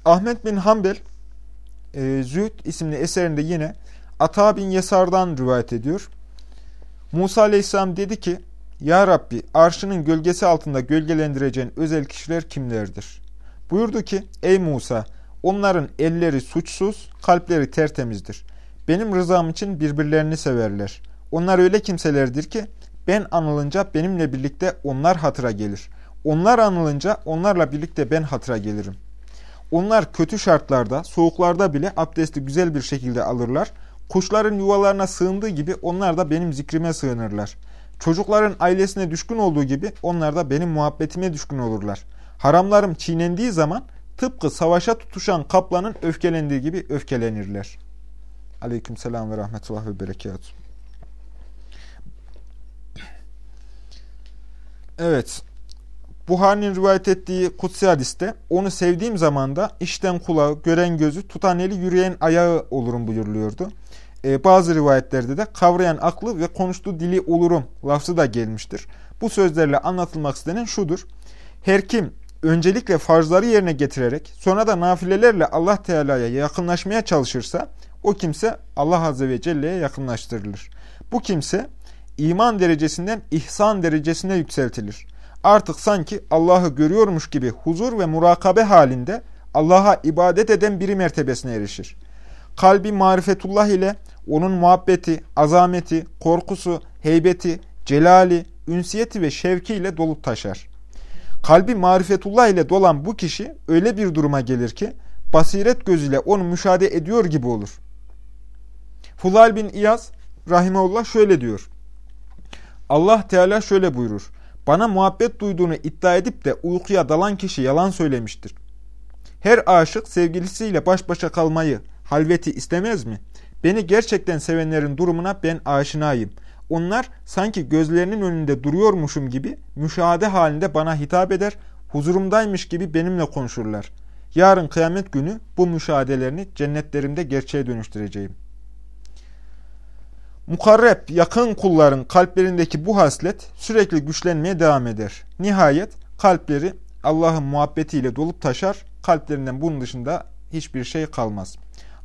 Ahmet bin Hanbel e, Zühd isimli eserinde yine Ata bin Yesar'dan rivayet ediyor. Musa aleyhisselam dedi ki Ya Rabbi arşının gölgesi altında gölgelendireceğin özel kişiler kimlerdir? Buyurdu ki Ey Musa onların elleri suçsuz, kalpleri tertemizdir. Benim rızam için birbirlerini severler. Onlar öyle kimselerdir ki ben anılınca benimle birlikte onlar hatıra gelir. Onlar anılınca onlarla birlikte ben hatıra gelirim. Onlar kötü şartlarda, soğuklarda bile abdesti güzel bir şekilde alırlar. Kuşların yuvalarına sığındığı gibi onlar da benim zikrime sığınırlar. Çocukların ailesine düşkün olduğu gibi onlar da benim muhabbetime düşkün olurlar. Haramlarım çiğnendiği zaman tıpkı savaşa tutuşan kaplanın öfkelendiği gibi öfkelenirler. Aleyküm selam ve rahmetullah ve berekatuhu. Evet. Buhari'nin rivayet ettiği kutsi hadiste onu sevdiğim zamanda işten kulağı, gören gözü, tutan eli, yürüyen ayağı olurum buyuruluyordu. Ee, bazı rivayetlerde de kavrayan aklı ve konuştuğu dili olurum lafzı da gelmiştir. Bu sözlerle anlatılmak istenen şudur. Her kim öncelikle farzları yerine getirerek sonra da nafilelerle Allah Teala'ya yakınlaşmaya çalışırsa o kimse Allah Azze ve Celle'ye yakınlaştırılır. Bu kimse iman derecesinden ihsan derecesine yükseltilir. Artık sanki Allah'ı görüyormuş gibi huzur ve murakabe halinde Allah'a ibadet eden biri mertebesine erişir. Kalbi marifetullah ile onun muhabbeti, azameti, korkusu, heybeti, celali, ünsiyeti ve şevki ile dolup taşar. Kalbi marifetullah ile dolan bu kişi öyle bir duruma gelir ki basiret gözüyle onu müşahede ediyor gibi olur. Fulal bin İyaz rahimeullah şöyle diyor. Allah Teala şöyle buyurur. Bana muhabbet duyduğunu iddia edip de uykuya dalan kişi yalan söylemiştir. Her aşık sevgilisiyle baş başa kalmayı, halveti istemez mi? Beni gerçekten sevenlerin durumuna ben aşinayım. Onlar sanki gözlerinin önünde duruyormuşum gibi müşahede halinde bana hitap eder, huzurumdaymış gibi benimle konuşurlar. Yarın kıyamet günü bu müşahedelerini cennetlerimde gerçeğe dönüştüreceğim. Mukarreb, yakın kulların kalplerindeki bu haslet sürekli güçlenmeye devam eder. Nihayet kalpleri Allah'ın muhabbetiyle dolup taşar, kalplerinden bunun dışında hiçbir şey kalmaz.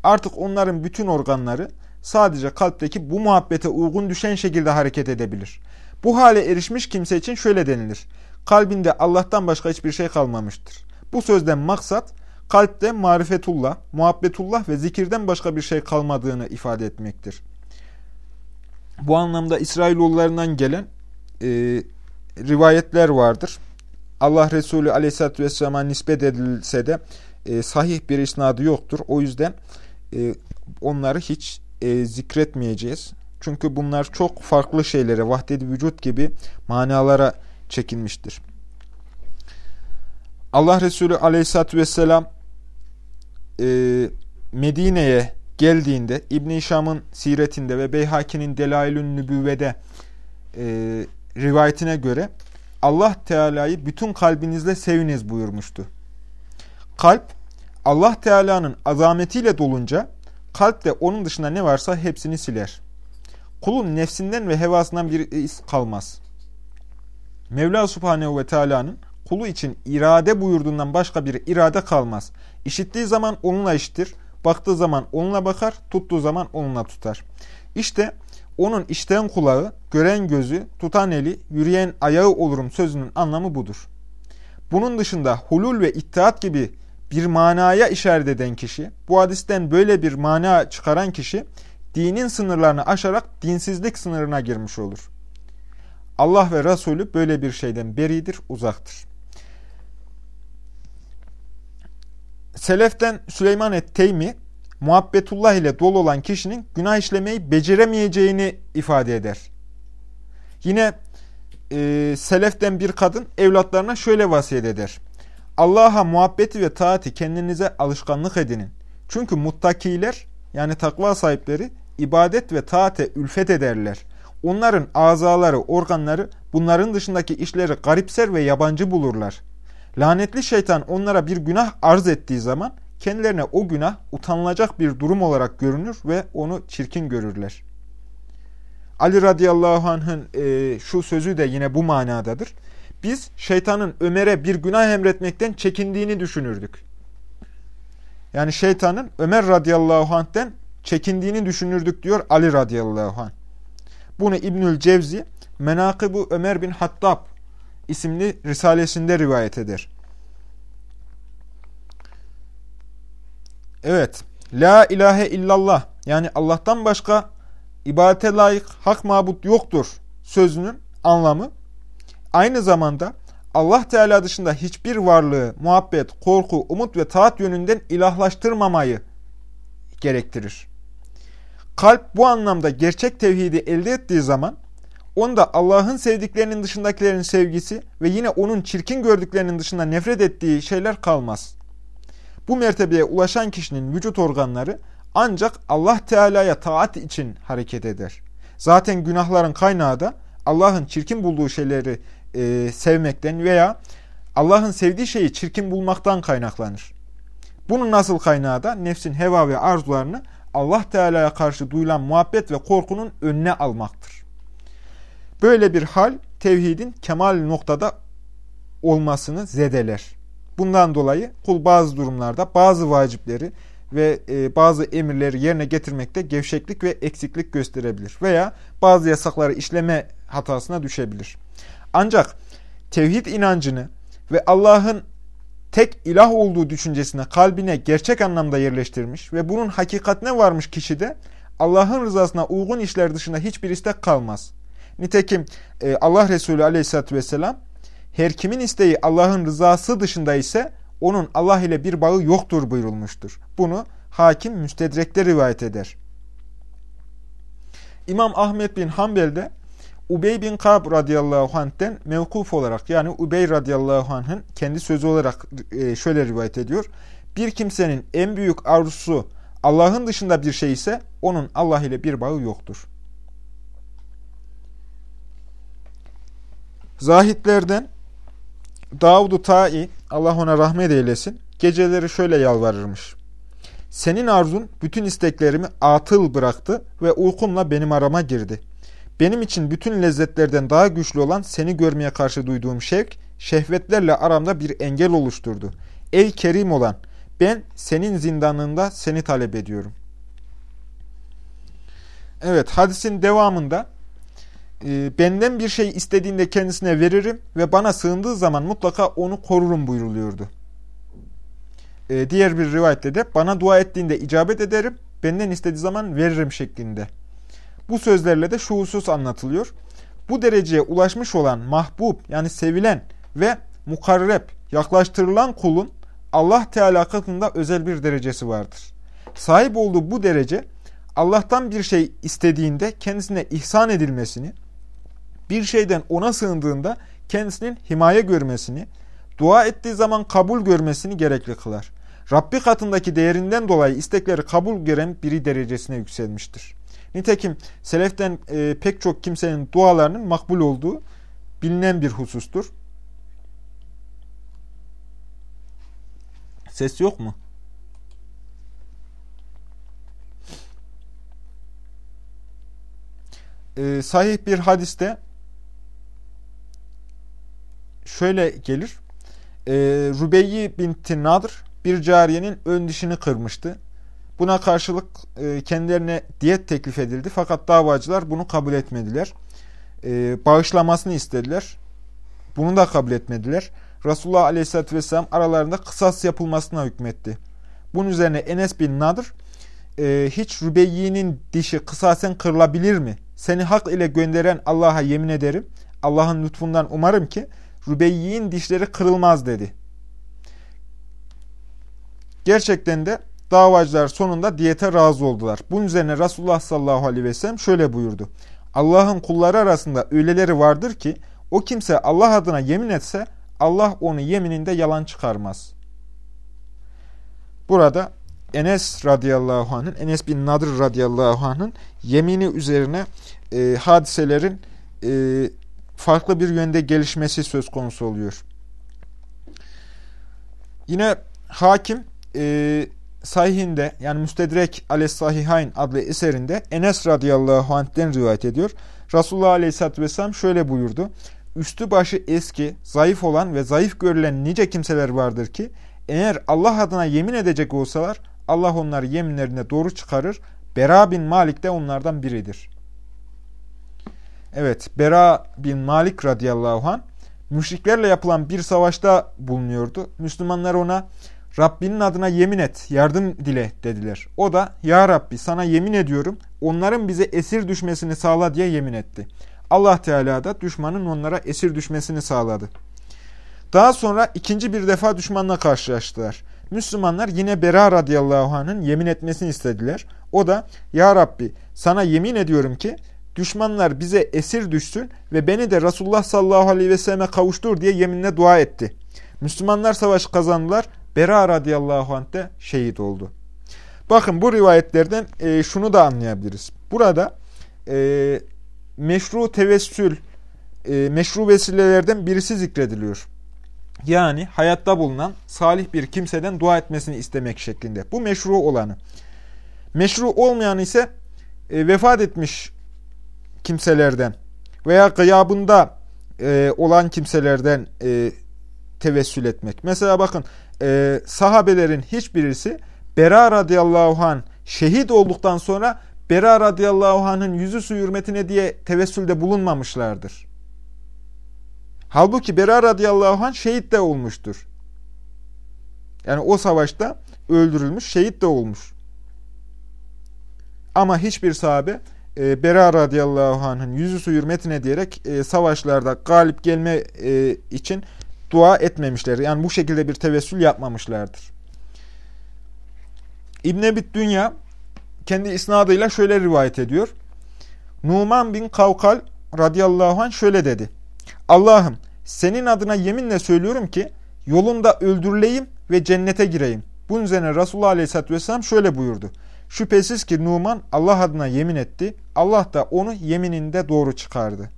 Artık onların bütün organları sadece kalpteki bu muhabbete uygun düşen şekilde hareket edebilir. Bu hale erişmiş kimse için şöyle denilir. Kalbinde Allah'tan başka hiçbir şey kalmamıştır. Bu sözden maksat kalpte marifetullah, muhabbetullah ve zikirden başka bir şey kalmadığını ifade etmektir. Bu anlamda İsrailoğullarından gelen e, rivayetler vardır. Allah Resulü Aleyhisselatü Vesselam'a nispet edilse de e, sahih bir isnadı yoktur. O yüzden e, onları hiç e, zikretmeyeceğiz. Çünkü bunlar çok farklı şeylere, vahdet vücut gibi manalara çekilmiştir. Allah Resulü Aleyhisselatü Vesselam e, Medine'ye geldiğinde İbn-i Şam'ın siretinde ve Beyhaki'nin Delailün Nübüvve'de e, rivayetine göre Allah Teala'yı bütün kalbinizle seviniz buyurmuştu. Kalp Allah Teala'nın azametiyle dolunca kalp de onun dışında ne varsa hepsini siler. Kulun nefsinden ve hevasından bir iz kalmaz. Mevla Subhanehu ve Teala'nın kulu için irade buyurduğundan başka bir irade kalmaz. İşittiği zaman onunla işitir, baktığı zaman onunla bakar, tuttuğu zaman onunla tutar. İşte onun işten kulağı, gören gözü, tutan eli, yürüyen ayağı olurum sözünün anlamı budur. Bunun dışında hulul ve ittihat gibi bir manaya işaret eden kişi, bu hadisten böyle bir mana çıkaran kişi, dinin sınırlarını aşarak dinsizlik sınırına girmiş olur. Allah ve Resulü böyle bir şeyden beridir, uzaktır. Seleften Süleyman et-Teymi, muhabbetullah ile dolu olan kişinin günah işlemeyi beceremeyeceğini ifade eder. Yine e, seleften bir kadın evlatlarına şöyle vasiyet eder. Allah'a muhabbeti ve taati kendinize alışkanlık edinin. Çünkü muttakiler yani takva sahipleri ibadet ve taate ülfet ederler. Onların azaları, organları bunların dışındaki işleri garipser ve yabancı bulurlar. Lanetli şeytan onlara bir günah arz ettiği zaman kendilerine o günah utanılacak bir durum olarak görünür ve onu çirkin görürler. Ali radıyallahu anh'ın e, şu sözü de yine bu manadadır. Biz şeytanın Ömer'e bir günah emretmekten çekindiğini düşünürdük. Yani şeytanın Ömer radıyallahu anh'ten çekindiğini düşünürdük diyor Ali radıyallahu anh. Bunu İbnül Cevzi Menakıbu Ömer bin Hattab isimli risalesinde rivayet eder. Evet. La ilahe illallah yani Allah'tan başka ibadete layık hak mabut yoktur sözünün anlamı aynı zamanda Allah Teala dışında hiçbir varlığı muhabbet, korku, umut ve taat yönünden ilahlaştırmamayı gerektirir. Kalp bu anlamda gerçek tevhidi elde ettiği zaman onda Allah'ın sevdiklerinin dışındakilerin sevgisi ve yine onun çirkin gördüklerinin dışında nefret ettiği şeyler kalmaz. Bu mertebeye ulaşan kişinin vücut organları ancak Allah Teala'ya taat için hareket eder. Zaten günahların kaynağı da Allah'ın çirkin bulduğu şeyleri e, sevmekten veya Allah'ın sevdiği şeyi çirkin bulmaktan kaynaklanır. Bunun nasıl kaynağı da nefsin heva ve arzularını Allah Teala'ya karşı duyulan muhabbet ve korkunun önüne almaktır. Böyle bir hal tevhidin kemal noktada olmasını zedeler. Bundan dolayı kul bazı durumlarda bazı vacipleri ve e, bazı emirleri yerine getirmekte gevşeklik ve eksiklik gösterebilir. Veya bazı yasakları işleme hatasına düşebilir. Ancak tevhid inancını ve Allah'ın tek ilah olduğu düşüncesine kalbine gerçek anlamda yerleştirmiş ve bunun hakikatine varmış kişi de Allah'ın rızasına uygun işler dışında hiçbir istek kalmaz. Nitekim e, Allah Resulü aleyhissalatü vesselam her kimin isteği Allah'ın rızası dışında ise onun Allah ile bir bağı yoktur buyurulmuştur. Bunu hakim müstedrekte rivayet eder. İmam Ahmet bin Hanbel de Ubey bin Kab radıyallahu anh'ten mevkuf olarak yani Ubey radıyallahu anh'ın kendi sözü olarak e, şöyle rivayet ediyor. Bir kimsenin en büyük arzusu Allah'ın dışında bir şey ise onun Allah ile bir bağı yoktur. Zahitlerden Davud-u Ta'i Allah ona rahmet eylesin geceleri şöyle yalvarırmış. Senin arzun bütün isteklerimi atıl bıraktı ve uykumla benim arama girdi. Benim için bütün lezzetlerden daha güçlü olan seni görmeye karşı duyduğum şevk, şehvetlerle aramda bir engel oluşturdu. Ey kerim olan, ben senin zindanında seni talep ediyorum. Evet, hadisin devamında e, benden bir şey istediğinde kendisine veririm ve bana sığındığı zaman mutlaka onu korurum buyuruluyordu. E, diğer bir rivayette de bana dua ettiğinde icabet ederim, benden istediği zaman veririm şeklinde. Bu sözlerle de şu husus anlatılıyor. Bu dereceye ulaşmış olan mahbub yani sevilen ve mukarreb yaklaştırılan kulun Allah Teala katında özel bir derecesi vardır. Sahip olduğu bu derece Allah'tan bir şey istediğinde kendisine ihsan edilmesini, bir şeyden ona sığındığında kendisinin himaye görmesini, dua ettiği zaman kabul görmesini gerekli kılar. Rabbi katındaki değerinden dolayı istekleri kabul gören biri derecesine yükselmiştir. Nitekim seleften e, pek çok kimsenin dualarının makbul olduğu bilinen bir husustur. Ses yok mu? E, sahih bir hadiste şöyle gelir. E, Rübeyyi binti Nadr bir cariyenin ön dişini kırmıştı. Buna karşılık e, kendilerine diyet teklif edildi. Fakat davacılar bunu kabul etmediler. E, bağışlamasını istediler. Bunu da kabul etmediler. Resulullah Aleyhisselatü Vesselam aralarında kısas yapılmasına hükmetti. Bunun üzerine Enes bin Nadır, e, hiç Rübeyyi'nin dişi kısasen kırılabilir mi? Seni hak ile gönderen Allah'a yemin ederim. Allah'ın lütfundan umarım ki Rübeyyi'nin dişleri kırılmaz dedi. Gerçekten de davacılar sonunda diyete razı oldular. Bunun üzerine Resulullah sallallahu aleyhi ve sellem şöyle buyurdu. Allah'ın kulları arasında öyleleri vardır ki o kimse Allah adına yemin etse Allah onu yemininde yalan çıkarmaz. Burada Enes radıyallahu anh'ın, Enes bin Nadir radıyallahu anh'ın yemini üzerine e, hadiselerin e, farklı bir yönde gelişmesi söz konusu oluyor. Yine hakim e, sahihinde yani Müstedrek Aleyhissahihayn adlı eserinde Enes radıyallahu anh'den rivayet ediyor. Resulullah aleyhisselatü vesselam şöyle buyurdu. Üstü başı eski, zayıf olan ve zayıf görülen nice kimseler vardır ki eğer Allah adına yemin edecek olsalar Allah onları yeminlerine doğru çıkarır. Bera bin Malik de onlardan biridir. Evet, Bera bin Malik radıyallahu anh müşriklerle yapılan bir savaşta bulunuyordu. Müslümanlar ona Rabbinin adına yemin et, yardım dile dediler. O da ya Rabbi sana yemin ediyorum onların bize esir düşmesini sağla diye yemin etti. Allah Teala da düşmanın onlara esir düşmesini sağladı. Daha sonra ikinci bir defa düşmanla karşılaştılar. Müslümanlar yine Bera radıyallahu anh'ın yemin etmesini istediler. O da ya Rabbi sana yemin ediyorum ki düşmanlar bize esir düşsün ve beni de Resulullah sallallahu aleyhi ve selleme kavuştur diye yeminle dua etti. Müslümanlar savaşı kazandılar. Bera radıyallahu anh de şehit oldu. Bakın bu rivayetlerden e, şunu da anlayabiliriz. Burada e, meşru tevessül, e, meşru vesilelerden birisi zikrediliyor. Yani hayatta bulunan salih bir kimseden dua etmesini istemek şeklinde. Bu meşru olanı. Meşru olmayan ise e, vefat etmiş kimselerden veya gıyabında e, olan kimselerden e, tevessül etmek. Mesela bakın e, sahabelerin hiçbirisi Bera radıyallahu an şehit olduktan sonra Bera radıyallahu anh'ın yüzü su hürmetine diye tevessülde bulunmamışlardır. Halbuki Bera radıyallahu anh şehit de olmuştur. Yani o savaşta öldürülmüş, şehit de olmuş. Ama hiçbir sahabe e, Bera radıyallahu anh'ın yüzü su hürmetine diyerek e, savaşlarda galip gelme e, için dua etmemişler. Yani bu şekilde bir tevessül yapmamışlardır. İbn Ebit Dünya kendi isnadıyla şöyle rivayet ediyor. Numan bin Kavkal radıyallahu anh şöyle dedi. Allah'ım senin adına yeminle söylüyorum ki yolunda öldürüleyim ve cennete gireyim. Bunun üzerine Resulullah aleyhisselatü vesselam şöyle buyurdu. Şüphesiz ki Numan Allah adına yemin etti. Allah da onu yemininde doğru çıkardı.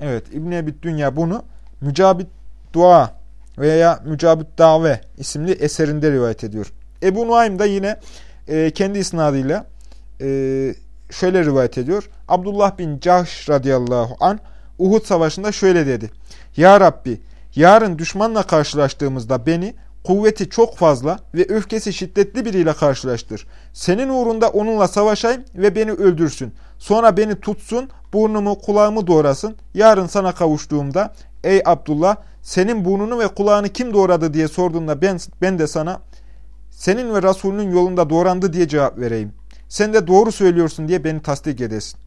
Evet İbn-i Dünya bunu Mücabit Dua veya Mücabit Dave isimli eserinde rivayet ediyor. Ebu Nuaym da yine e, kendi isnadıyla e, şöyle rivayet ediyor. Abdullah bin Cahş radıyallahu an Uhud savaşında şöyle dedi. Ya Rabbi yarın düşmanla karşılaştığımızda beni kuvveti çok fazla ve öfkesi şiddetli biriyle karşılaştır. Senin uğrunda onunla savaşayım ve beni öldürsün. Sonra beni tutsun, burnumu, kulağımı doğrasın. Yarın sana kavuştuğumda ey Abdullah senin burnunu ve kulağını kim doğradı diye sorduğunda ben, ben de sana senin ve Resulünün yolunda doğrandı diye cevap vereyim. Sen de doğru söylüyorsun diye beni tasdik edesin.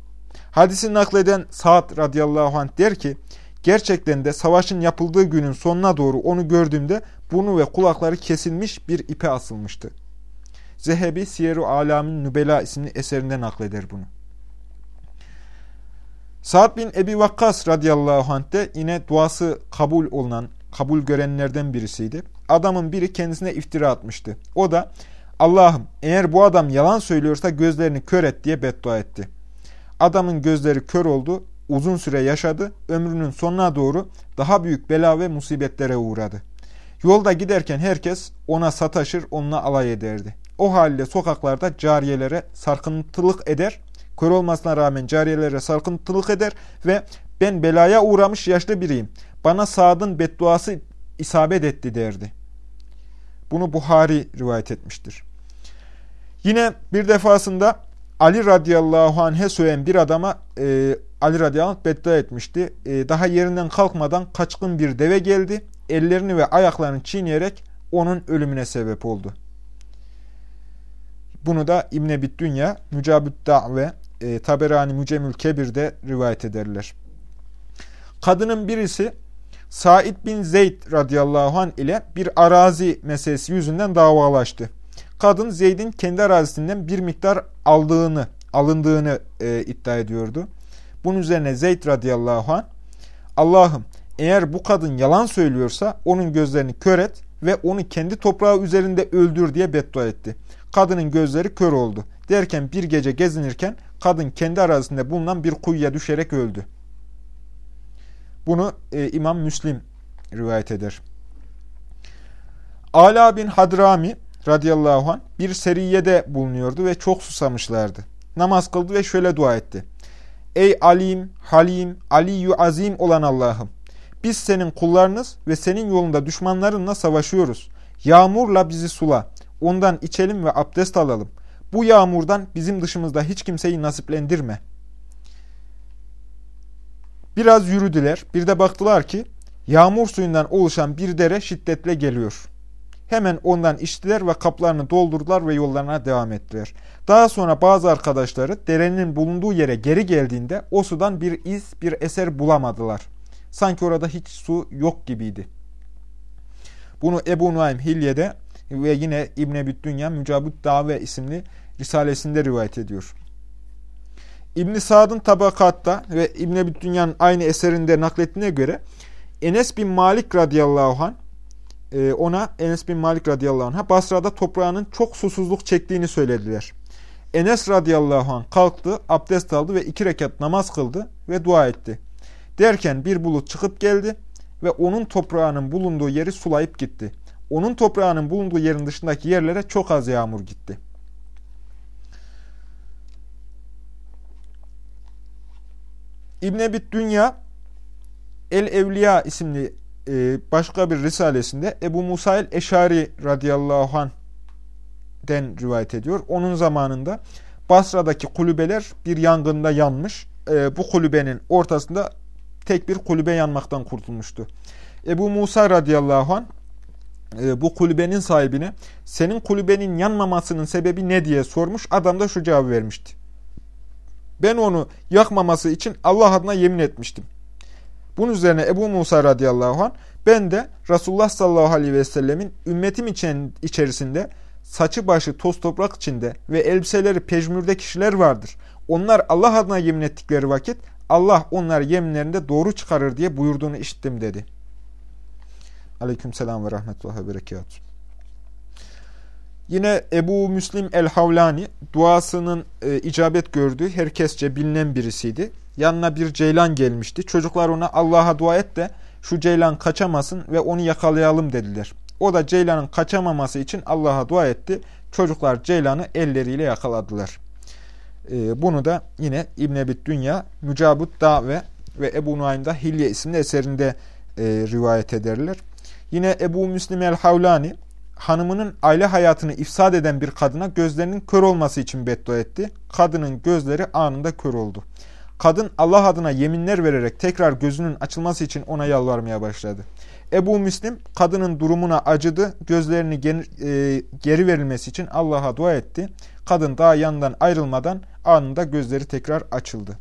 Hadisi nakleden Sa'd radıyallahu anh der ki, gerçekten de savaşın yapıldığı günün sonuna doğru onu gördüğümde burnu ve kulakları kesilmiş bir ipe asılmıştı. Zehebi Siyer-i Alamin Nübela isimli eserinde nakleder bunu. Sa'd bin Ebi Vakkas radıyallahu anh de yine duası kabul olunan, kabul görenlerden birisiydi. Adamın biri kendisine iftira atmıştı. O da Allah'ım eğer bu adam yalan söylüyorsa gözlerini kör et diye beddua etti. Adamın gözleri kör oldu, uzun süre yaşadı, ömrünün sonuna doğru daha büyük bela ve musibetlere uğradı. Yolda giderken herkes ona sataşır, onunla alay ederdi. O halde sokaklarda cariyelere sarkıntılık eder, kör olmasına rağmen cariyelere sarkıntılık eder ve ben belaya uğramış yaşlı biriyim. Bana Sad'ın bedduası isabet etti derdi. Bunu Buhari rivayet etmiştir. Yine bir defasında Ali radıyallahu anh'e söyleyen bir adama e, Ali radıyallahu anh beddua etmişti. E, daha yerinden kalkmadan kaçkın bir deve geldi. Ellerini ve ayaklarını çiğneyerek onun ölümüne sebep oldu. Bunu da İbn-i Dünya, Mücabüt Da've, e, Taberani Mücemül Kebir'de rivayet ederler. Kadının birisi Said bin Zeyd radıyallahu an ile bir arazi meselesi yüzünden davalaştı. Kadın Zeyd'in kendi arazisinden bir miktar aldığını alındığını e, iddia ediyordu. Bunun üzerine Zeyd radıyallahu anh Allah'ım eğer bu kadın yalan söylüyorsa onun gözlerini kör et ve onu kendi toprağı üzerinde öldür diye beddua etti. Kadının gözleri kör oldu. Derken bir gece gezinirken kadın kendi arazisinde bulunan bir kuyuya düşerek öldü. Bunu e, İmam Müslim rivayet eder. Ala bin Hadrami radıyallahu anh bir seriyede bulunuyordu ve çok susamışlardı. Namaz kıldı ve şöyle dua etti. Ey alim, halim, aliyyü azim olan Allah'ım! Biz senin kullarınız ve senin yolunda düşmanlarınla savaşıyoruz. Yağmurla bizi sula. Ondan içelim ve abdest alalım. Bu yağmurdan bizim dışımızda hiç kimseyi nasiplendirme. Biraz yürüdüler. Bir de baktılar ki yağmur suyundan oluşan bir dere şiddetle geliyor. Hemen ondan içtiler ve kaplarını doldurdular ve yollarına devam ettiler. Daha sonra bazı arkadaşları derenin bulunduğu yere geri geldiğinde o sudan bir iz, bir eser bulamadılar. Sanki orada hiç su yok gibiydi. Bunu Ebu Nuaym Hilye'de ve yine İbn-i Dünya Mücabut Dave isimli risalesinde rivayet ediyor. İbn Sa'd'ın tabakatta ve İbn Dünya'nın aynı eserinde naklettiğine göre Enes bin Malik radıyallahu anh e, ona Enes bin Malik radıyallahu anh'a Basra'da toprağının çok susuzluk çektiğini söylediler. Enes radıyallahu anh kalktı, abdest aldı ve iki rekat namaz kıldı ve dua etti. Derken bir bulut çıkıp geldi ve onun toprağının bulunduğu yeri sulayıp gitti. Onun toprağının bulunduğu yerin dışındaki yerlere çok az yağmur gitti. İbn-i Dünya El-Evliya isimli e, başka bir risalesinde Ebu Musa el-Eşari radıyallahu anh'den rivayet ediyor. Onun zamanında Basra'daki kulübeler bir yangında yanmış. E, bu kulübenin ortasında tek bir kulübe yanmaktan kurtulmuştu. Ebu Musa radıyallahu anh bu kulübenin sahibine senin kulübenin yanmamasının sebebi ne diye sormuş. Adam da şu cevabı vermişti. Ben onu yakmaması için Allah adına yemin etmiştim. Bunun üzerine Ebu Musa radıyallahu anh ben de Resulullah sallallahu aleyhi ve sellemin ümmetim için içerisinde saçı başı toz toprak içinde ve elbiseleri pejmürde kişiler vardır. Onlar Allah adına yemin ettikleri vakit Allah onlar yeminlerinde doğru çıkarır diye buyurduğunu işittim dedi. Aleyküm selam ve rahmetullah ve berekatuhu. Yine Ebu Müslim el-Havlani duasının e, icabet gördüğü herkesçe bilinen birisiydi. Yanına bir ceylan gelmişti. Çocuklar ona Allah'a dua et de şu ceylan kaçamasın ve onu yakalayalım dediler. O da ceylanın kaçamaması için Allah'a dua etti. Çocuklar ceylanı elleriyle yakaladılar. E, bunu da yine İbn Ebi Dünya, Mücabut Da've ve Ebu Nuaym'da Hilye isimli eserinde e, rivayet ederler. Yine Ebu Müslim el-Havlani hanımının aile hayatını ifsad eden bir kadına gözlerinin kör olması için beddua etti. Kadının gözleri anında kör oldu. Kadın Allah adına yeminler vererek tekrar gözünün açılması için ona yalvarmaya başladı. Ebu Müslim kadının durumuna acıdı, gözlerini e, geri verilmesi için Allah'a dua etti. Kadın daha yanından ayrılmadan anında gözleri tekrar açıldı.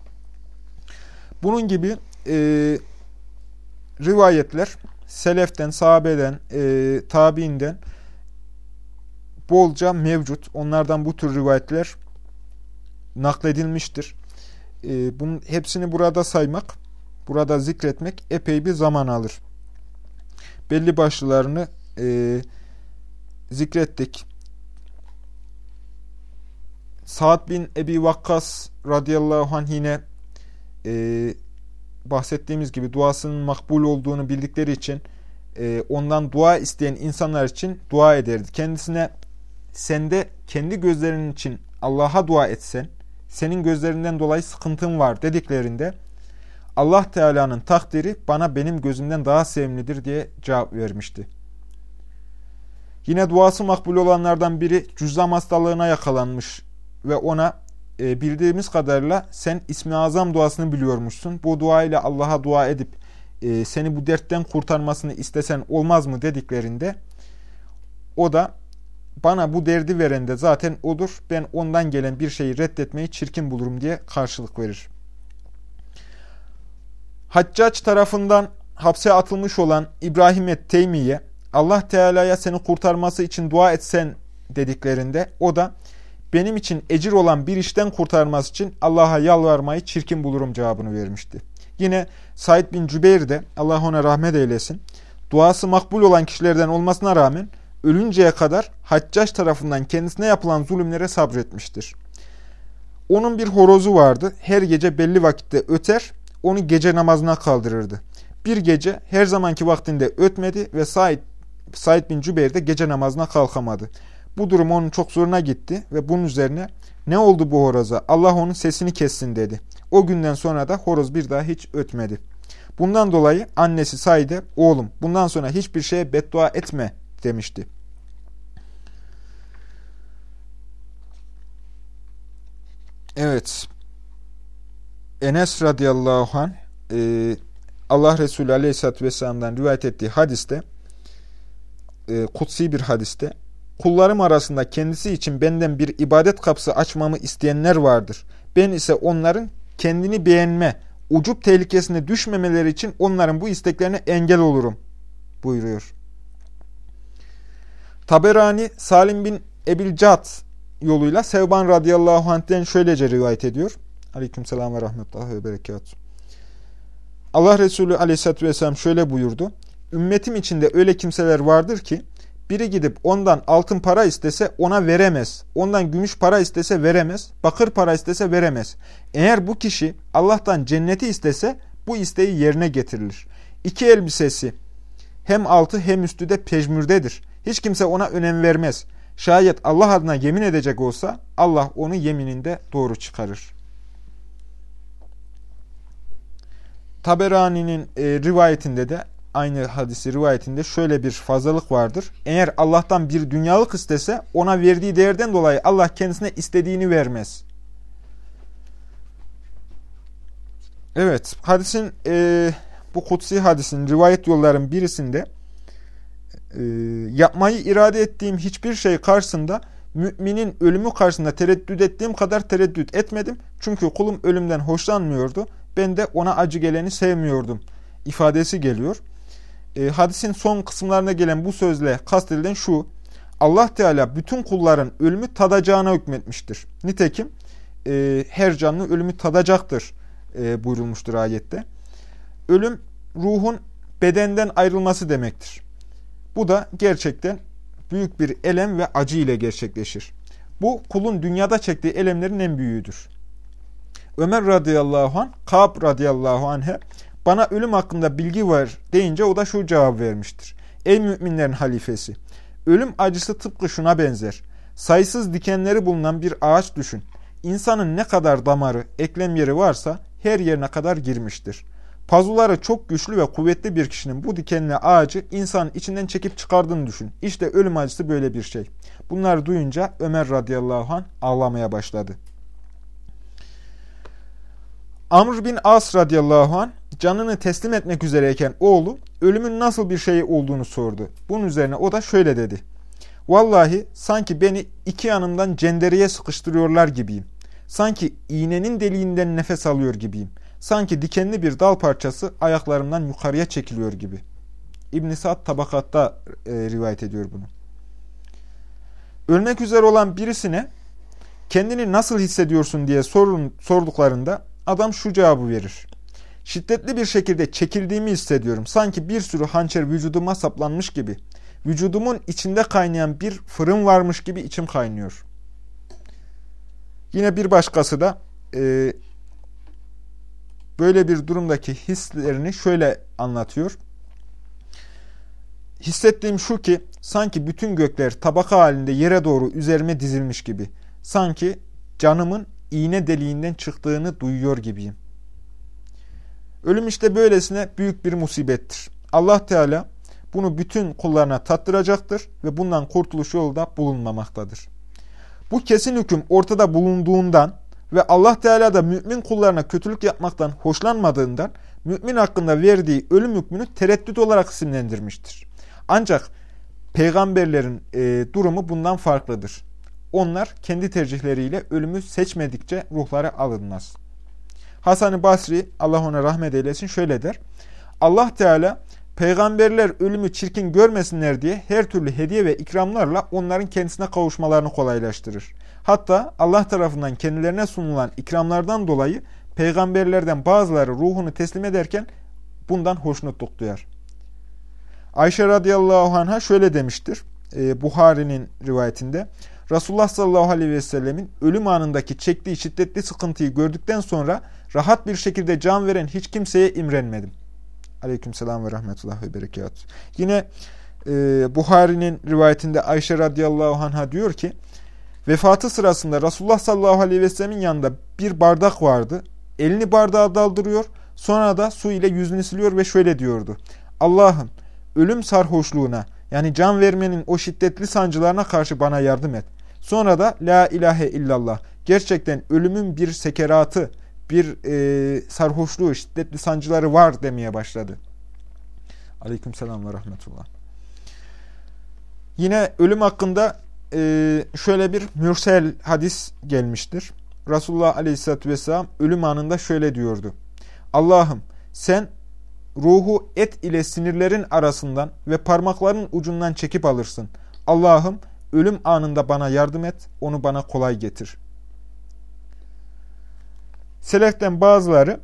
Bunun gibi e, rivayetler seleften, sahabeden, e, tabiinden bolca mevcut. Onlardan bu tür rivayetler nakledilmiştir. E, bunun hepsini burada saymak, burada zikretmek epey bir zaman alır. Belli başlılarını e, zikrettik. Sa'd bin Ebi Vakkas radıyallahu anh yine e, bahsettiğimiz gibi duasının makbul olduğunu bildikleri için e, ondan dua isteyen insanlar için dua ederdi. Kendisine sende kendi gözlerinin için Allah'a dua etsen, senin gözlerinden dolayı sıkıntın var dediklerinde Allah Teala'nın takdiri bana benim gözümden daha sevimlidir diye cevap vermişti. Yine duası makbul olanlardan biri cüzzam hastalığına yakalanmış ve ona e, bildiğimiz kadarıyla sen ismi azam duasını biliyormuşsun. Bu dua ile Allah'a dua edip e, seni bu dertten kurtarmasını istesen olmaz mı dediklerinde o da bana bu derdi veren de zaten odur. Ben ondan gelen bir şeyi reddetmeyi çirkin bulurum diye karşılık verir. Haccac tarafından hapse atılmış olan İbrahim et Teymiye Allah Teala'ya seni kurtarması için dua etsen dediklerinde o da benim için ecir olan bir işten kurtarması için Allah'a yalvarmayı çirkin bulurum cevabını vermişti. Yine Said bin Cübeyr de Allah ona rahmet eylesin. Duası makbul olan kişilerden olmasına rağmen ölünceye kadar Haccaç tarafından kendisine yapılan zulümlere sabretmiştir. Onun bir horozu vardı. Her gece belli vakitte öter, onu gece namazına kaldırırdı. Bir gece her zamanki vaktinde ötmedi ve Said, Said bin Cübeyr de gece namazına kalkamadı. Bu durum onun çok zoruna gitti ve bunun üzerine ne oldu bu horoza Allah onun sesini kessin dedi. O günden sonra da horoz bir daha hiç ötmedi. Bundan dolayı annesi Said'e oğlum bundan sonra hiçbir şeye beddua etme demişti. Evet. Enes radıyallahu anh e, Allah Resulü aleyhisselatü vesselam'dan rivayet ettiği hadiste e, kutsi bir hadiste kullarım arasında kendisi için benden bir ibadet kapısı açmamı isteyenler vardır. Ben ise onların kendini beğenme, ucup tehlikesine düşmemeleri için onların bu isteklerine engel olurum buyuruyor. Taberani Salim bin Ebil Cat yoluyla Sevban radıyallahu anh'ten şöylece rivayet ediyor. Aleykümselam ve rahmetullahi ve berekatuhu. Allah Resulü aleyhissalatü vesselam şöyle buyurdu. Ümmetim içinde öyle kimseler vardır ki biri gidip ondan altın para istese ona veremez. Ondan gümüş para istese veremez. Bakır para istese veremez. Eğer bu kişi Allah'tan cenneti istese bu isteği yerine getirilir. İki elbisesi hem altı hem üstü de pejmürdedir. Hiç kimse ona önem vermez. Şayet Allah adına yemin edecek olsa Allah onu yemininde doğru çıkarır. Taberani'nin e, rivayetinde de aynı hadisi rivayetinde şöyle bir fazlalık vardır. Eğer Allah'tan bir dünyalık istese ona verdiği değerden dolayı Allah kendisine istediğini vermez. Evet, hadisin e, bu kutsi hadisin rivayet yolların birisinde e, yapmayı irade ettiğim hiçbir şey karşısında müminin ölümü karşısında tereddüt ettiğim kadar tereddüt etmedim. Çünkü kulum ölümden hoşlanmıyordu. Ben de ona acı geleni sevmiyordum ifadesi geliyor. E, hadisin son kısımlarına gelen bu sözle kastedilen şu. Allah Teala bütün kulların ölümü tadacağına hükmetmiştir. Nitekim e, her canlı ölümü tadacaktır e, buyurulmuştur ayette. Ölüm ruhun bedenden ayrılması demektir. Bu da gerçekten büyük bir elem ve acı ile gerçekleşir. Bu kulun dünyada çektiği elemlerin en büyüğüdür. Ömer radıyallahu anh, Kab radıyallahu anh'e bana ölüm hakkında bilgi var deyince o da şu cevap vermiştir. Ey müminlerin halifesi, ölüm acısı tıpkı şuna benzer. Sayısız dikenleri bulunan bir ağaç düşün. İnsanın ne kadar damarı, eklem yeri varsa her yerine kadar girmiştir. Pazuları çok güçlü ve kuvvetli bir kişinin bu dikenli ağacı insanın içinden çekip çıkardığını düşün. İşte ölüm acısı böyle bir şey. Bunları duyunca Ömer radıyallahu an ağlamaya başladı. Amr bin As radıyallahu an canını teslim etmek üzereyken oğlu ölümün nasıl bir şey olduğunu sordu. Bunun üzerine o da şöyle dedi. Vallahi sanki beni iki yanımdan cenderiye sıkıştırıyorlar gibiyim. Sanki iğnenin deliğinden nefes alıyor gibiyim. Sanki dikenli bir dal parçası ayaklarımdan yukarıya çekiliyor gibi. İbn-i Sa'd tabakatta e, rivayet ediyor bunu. Ölmek üzere olan birisine kendini nasıl hissediyorsun diye sorun, sorduklarında adam şu cevabı verir. Şiddetli bir şekilde çekildiğimi hissediyorum. Sanki bir sürü hançer vücuduma saplanmış gibi. Vücudumun içinde kaynayan bir fırın varmış gibi içim kaynıyor. Yine bir başkası da e, böyle bir durumdaki hislerini şöyle anlatıyor. Hissettiğim şu ki sanki bütün gökler tabaka halinde yere doğru üzerime dizilmiş gibi. Sanki canımın iğne deliğinden çıktığını duyuyor gibiyim. Ölüm işte böylesine büyük bir musibettir. Allah Teala bunu bütün kullarına tattıracaktır ve bundan kurtuluş yolu da bulunmamaktadır. Bu kesin hüküm ortada bulunduğundan ve Allah Teala da mümin kullarına kötülük yapmaktan hoşlanmadığından mümin hakkında verdiği ölüm hükmünü tereddüt olarak isimlendirmiştir. Ancak peygamberlerin e, durumu bundan farklıdır. Onlar kendi tercihleriyle ölümü seçmedikçe ruhları alınmaz. Hasan-ı Basri, Allah ona rahmet eylesin, şöyle der. Allah Teala peygamberler ölümü çirkin görmesinler diye her türlü hediye ve ikramlarla onların kendisine kavuşmalarını kolaylaştırır. Hatta Allah tarafından kendilerine sunulan ikramlardan dolayı peygamberlerden bazıları ruhunu teslim ederken bundan hoşnutluk duyar. Ayşe radıyallahu anh'a şöyle demiştir. E, Buhari'nin rivayetinde. Resulullah sallallahu aleyhi ve sellemin ölüm anındaki çektiği şiddetli sıkıntıyı gördükten sonra rahat bir şekilde can veren hiç kimseye imrenmedim. Aleykümselam ve rahmetullah ve berekat. Yine e, Buhari'nin rivayetinde Ayşe radıyallahu anh'a diyor ki, vefatı sırasında Resulullah sallallahu aleyhi ve sellemin yanında bir bardak vardı. Elini bardağa daldırıyor, sonra da su ile yüzünü siliyor ve şöyle diyordu. Allah'ım ölüm sarhoşluğuna yani can vermenin o şiddetli sancılarına karşı bana yardım et. Sonra da La ilahe illallah. Gerçekten ölümün bir sekeratı, bir e, sarhoşluğu, şiddetli sancıları var demeye başladı. Aleyküm selam ve rahmetullah. Yine ölüm hakkında e, şöyle bir mürsel hadis gelmiştir. Resulullah aleyhissalatü vesselam ölüm anında şöyle diyordu. Allah'ım sen ruhu et ile sinirlerin arasından ve parmakların ucundan çekip alırsın. Allah'ım ölüm anında bana yardım et, onu bana kolay getir. Seleften bazıları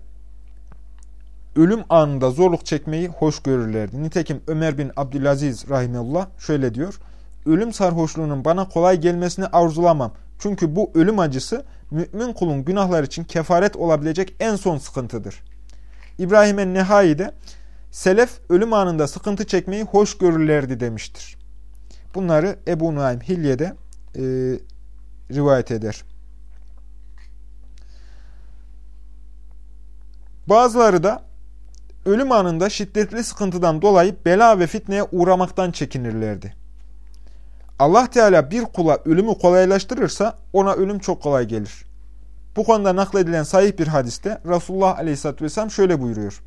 ölüm anında zorluk çekmeyi hoş görürlerdi. Nitekim Ömer bin Abdülaziz rahimullah şöyle diyor. Ölüm sarhoşluğunun bana kolay gelmesini arzulamam. Çünkü bu ölüm acısı mümin kulun günahlar için kefaret olabilecek en son sıkıntıdır. İbrahim el-Nehai de Selef ölüm anında sıkıntı çekmeyi hoş görürlerdi demiştir. Bunları Ebu Nuaym Hilye'de e, rivayet eder. Bazıları da ölüm anında şiddetli sıkıntıdan dolayı bela ve fitneye uğramaktan çekinirlerdi. Allah Teala bir kula ölümü kolaylaştırırsa ona ölüm çok kolay gelir. Bu konuda nakledilen sahih bir hadiste Resulullah Aleyhisselatü Vesselam şöyle buyuruyor.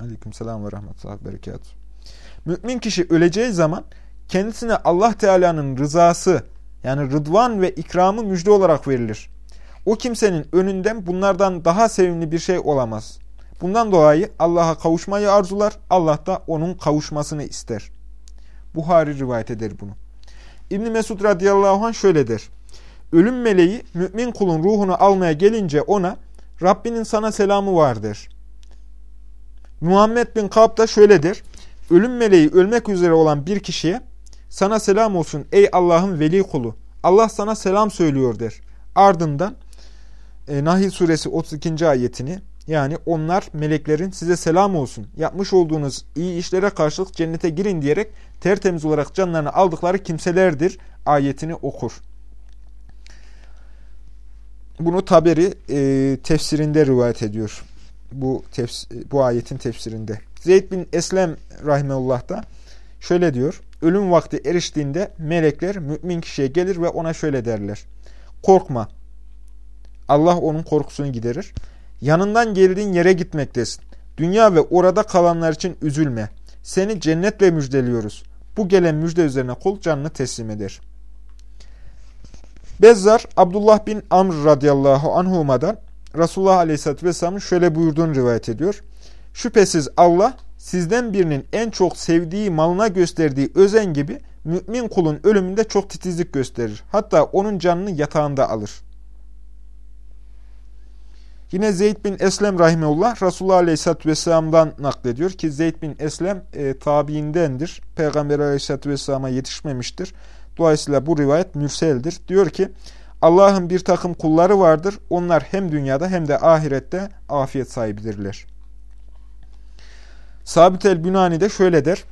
Aleyküm selam ve rahmetullah berekat. Mümin kişi öleceği zaman kendisine Allah Teala'nın rızası yani rıdvan ve ikramı müjde olarak verilir. O kimsenin önünden bunlardan daha sevimli bir şey olamaz. Bundan dolayı Allah'a kavuşmayı arzular, Allah da onun kavuşmasını ister. Buhari rivayet eder bunu. İbn Mesud radıyallahu anh şöyle der. Ölüm meleği mümin kulun ruhunu almaya gelince ona Rabbinin sana selamı vardır. Muhammed bin Kab da şöyledir. Ölüm meleği ölmek üzere olan bir kişiye sana selam olsun ey Allah'ın veli kulu. Allah sana selam söylüyor der. Ardından e, Nahil suresi 32. ayetini yani onlar meleklerin size selam olsun yapmış olduğunuz iyi işlere karşılık cennete girin diyerek tertemiz olarak canlarını aldıkları kimselerdir ayetini okur. Bunu Taberi e, tefsirinde rivayet ediyor. Bu, tefs bu ayetin tefsirinde. Zeyd bin Eslem rahimeullah da şöyle diyor. Ölüm vakti eriştiğinde melekler mümin kişiye gelir ve ona şöyle derler. Korkma. Allah onun korkusunu giderir. Yanından geldiğin yere gitmektesin. Dünya ve orada kalanlar için üzülme. Seni cennetle müjdeliyoruz. Bu gelen müjde üzerine kul canını teslim eder. Bezzar, Abdullah bin Amr radıyallahu anhuma'dan Resulullah aleyhisselatü vesselamın şöyle buyurduğunu rivayet ediyor. Şüphesiz Allah sizden birinin en çok sevdiği malına gösterdiği özen gibi mümin kulun ölümünde çok titizlik gösterir. Hatta onun canını yatağında alır. Yine Zeyd bin Eslem rahimeullah Resulullah Aleyhisselatü Vesselam'dan naklediyor ki Zeyd bin Eslem e, tabiindendir. Peygamber Aleyhisselatü Vesselam'a yetişmemiştir. Dolayısıyla bu rivayet mürseldir. Diyor ki Allah'ın bir takım kulları vardır. Onlar hem dünyada hem de ahirette afiyet sahibidirler. Sabit el-Bünani de şöyle der.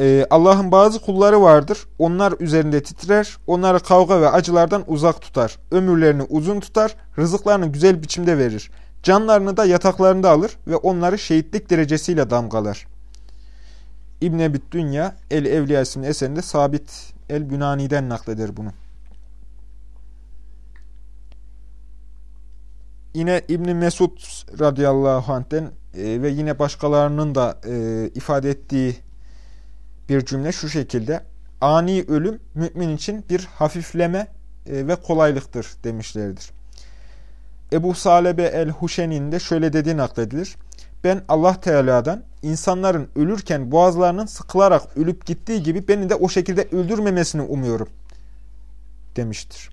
Ee, Allah'ın bazı kulları vardır. Onlar üzerinde titrer. Onları kavga ve acılardan uzak tutar. Ömürlerini uzun tutar. Rızıklarını güzel biçimde verir. Canlarını da yataklarında alır ve onları şehitlik derecesiyle damgalar. İbn Ebi Dünya El Evliya isimli eserinde Sabit el-Bünani'den nakleder bunu. Yine İbn Mesud radıyallahu anh'ten e, ve yine başkalarının da e, ifade ettiği bir cümle şu şekilde. Ani ölüm mümin için bir hafifleme e, ve kolaylıktır demişlerdir. Ebu Salebe el-Huşeni'nin de şöyle dediği nakledilir. Ben Allah Teala'dan insanların ölürken boğazlarının sıkılarak ölüp gittiği gibi beni de o şekilde öldürmemesini umuyorum demiştir.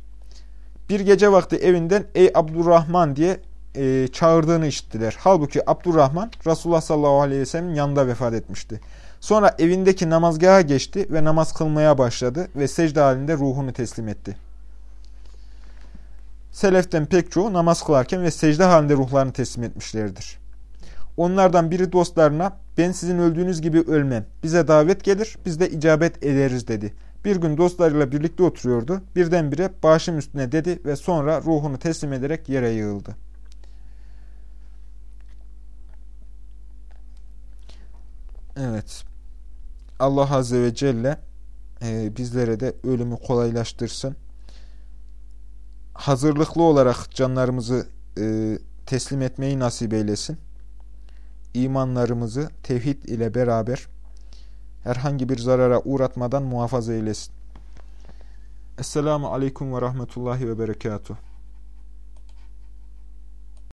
Bir gece vakti evinden ey Abdurrahman diye e, çağırdığını işittiler. Halbuki Abdurrahman Resulullah sallallahu aleyhi ve sellem'in yanında vefat etmişti. Sonra evindeki namazgaha geçti ve namaz kılmaya başladı ve secde halinde ruhunu teslim etti. Seleften pek çoğu namaz kılarken ve secde halinde ruhlarını teslim etmişlerdir. Onlardan biri dostlarına ben sizin öldüğünüz gibi ölmem. Bize davet gelir biz de icabet ederiz dedi. Bir gün dostlarıyla birlikte oturuyordu. Birdenbire başım üstüne dedi ve sonra ruhunu teslim ederek yere yığıldı. Evet. Allah Azze ve Celle e, bizlere de ölümü kolaylaştırsın. Hazırlıklı olarak canlarımızı e, teslim etmeyi nasip eylesin. İmanlarımızı tevhid ile beraber herhangi bir zarara uğratmadan muhafaza eylesin. Esselamu Aleyküm ve Rahmetullahi ve Berekatuhu.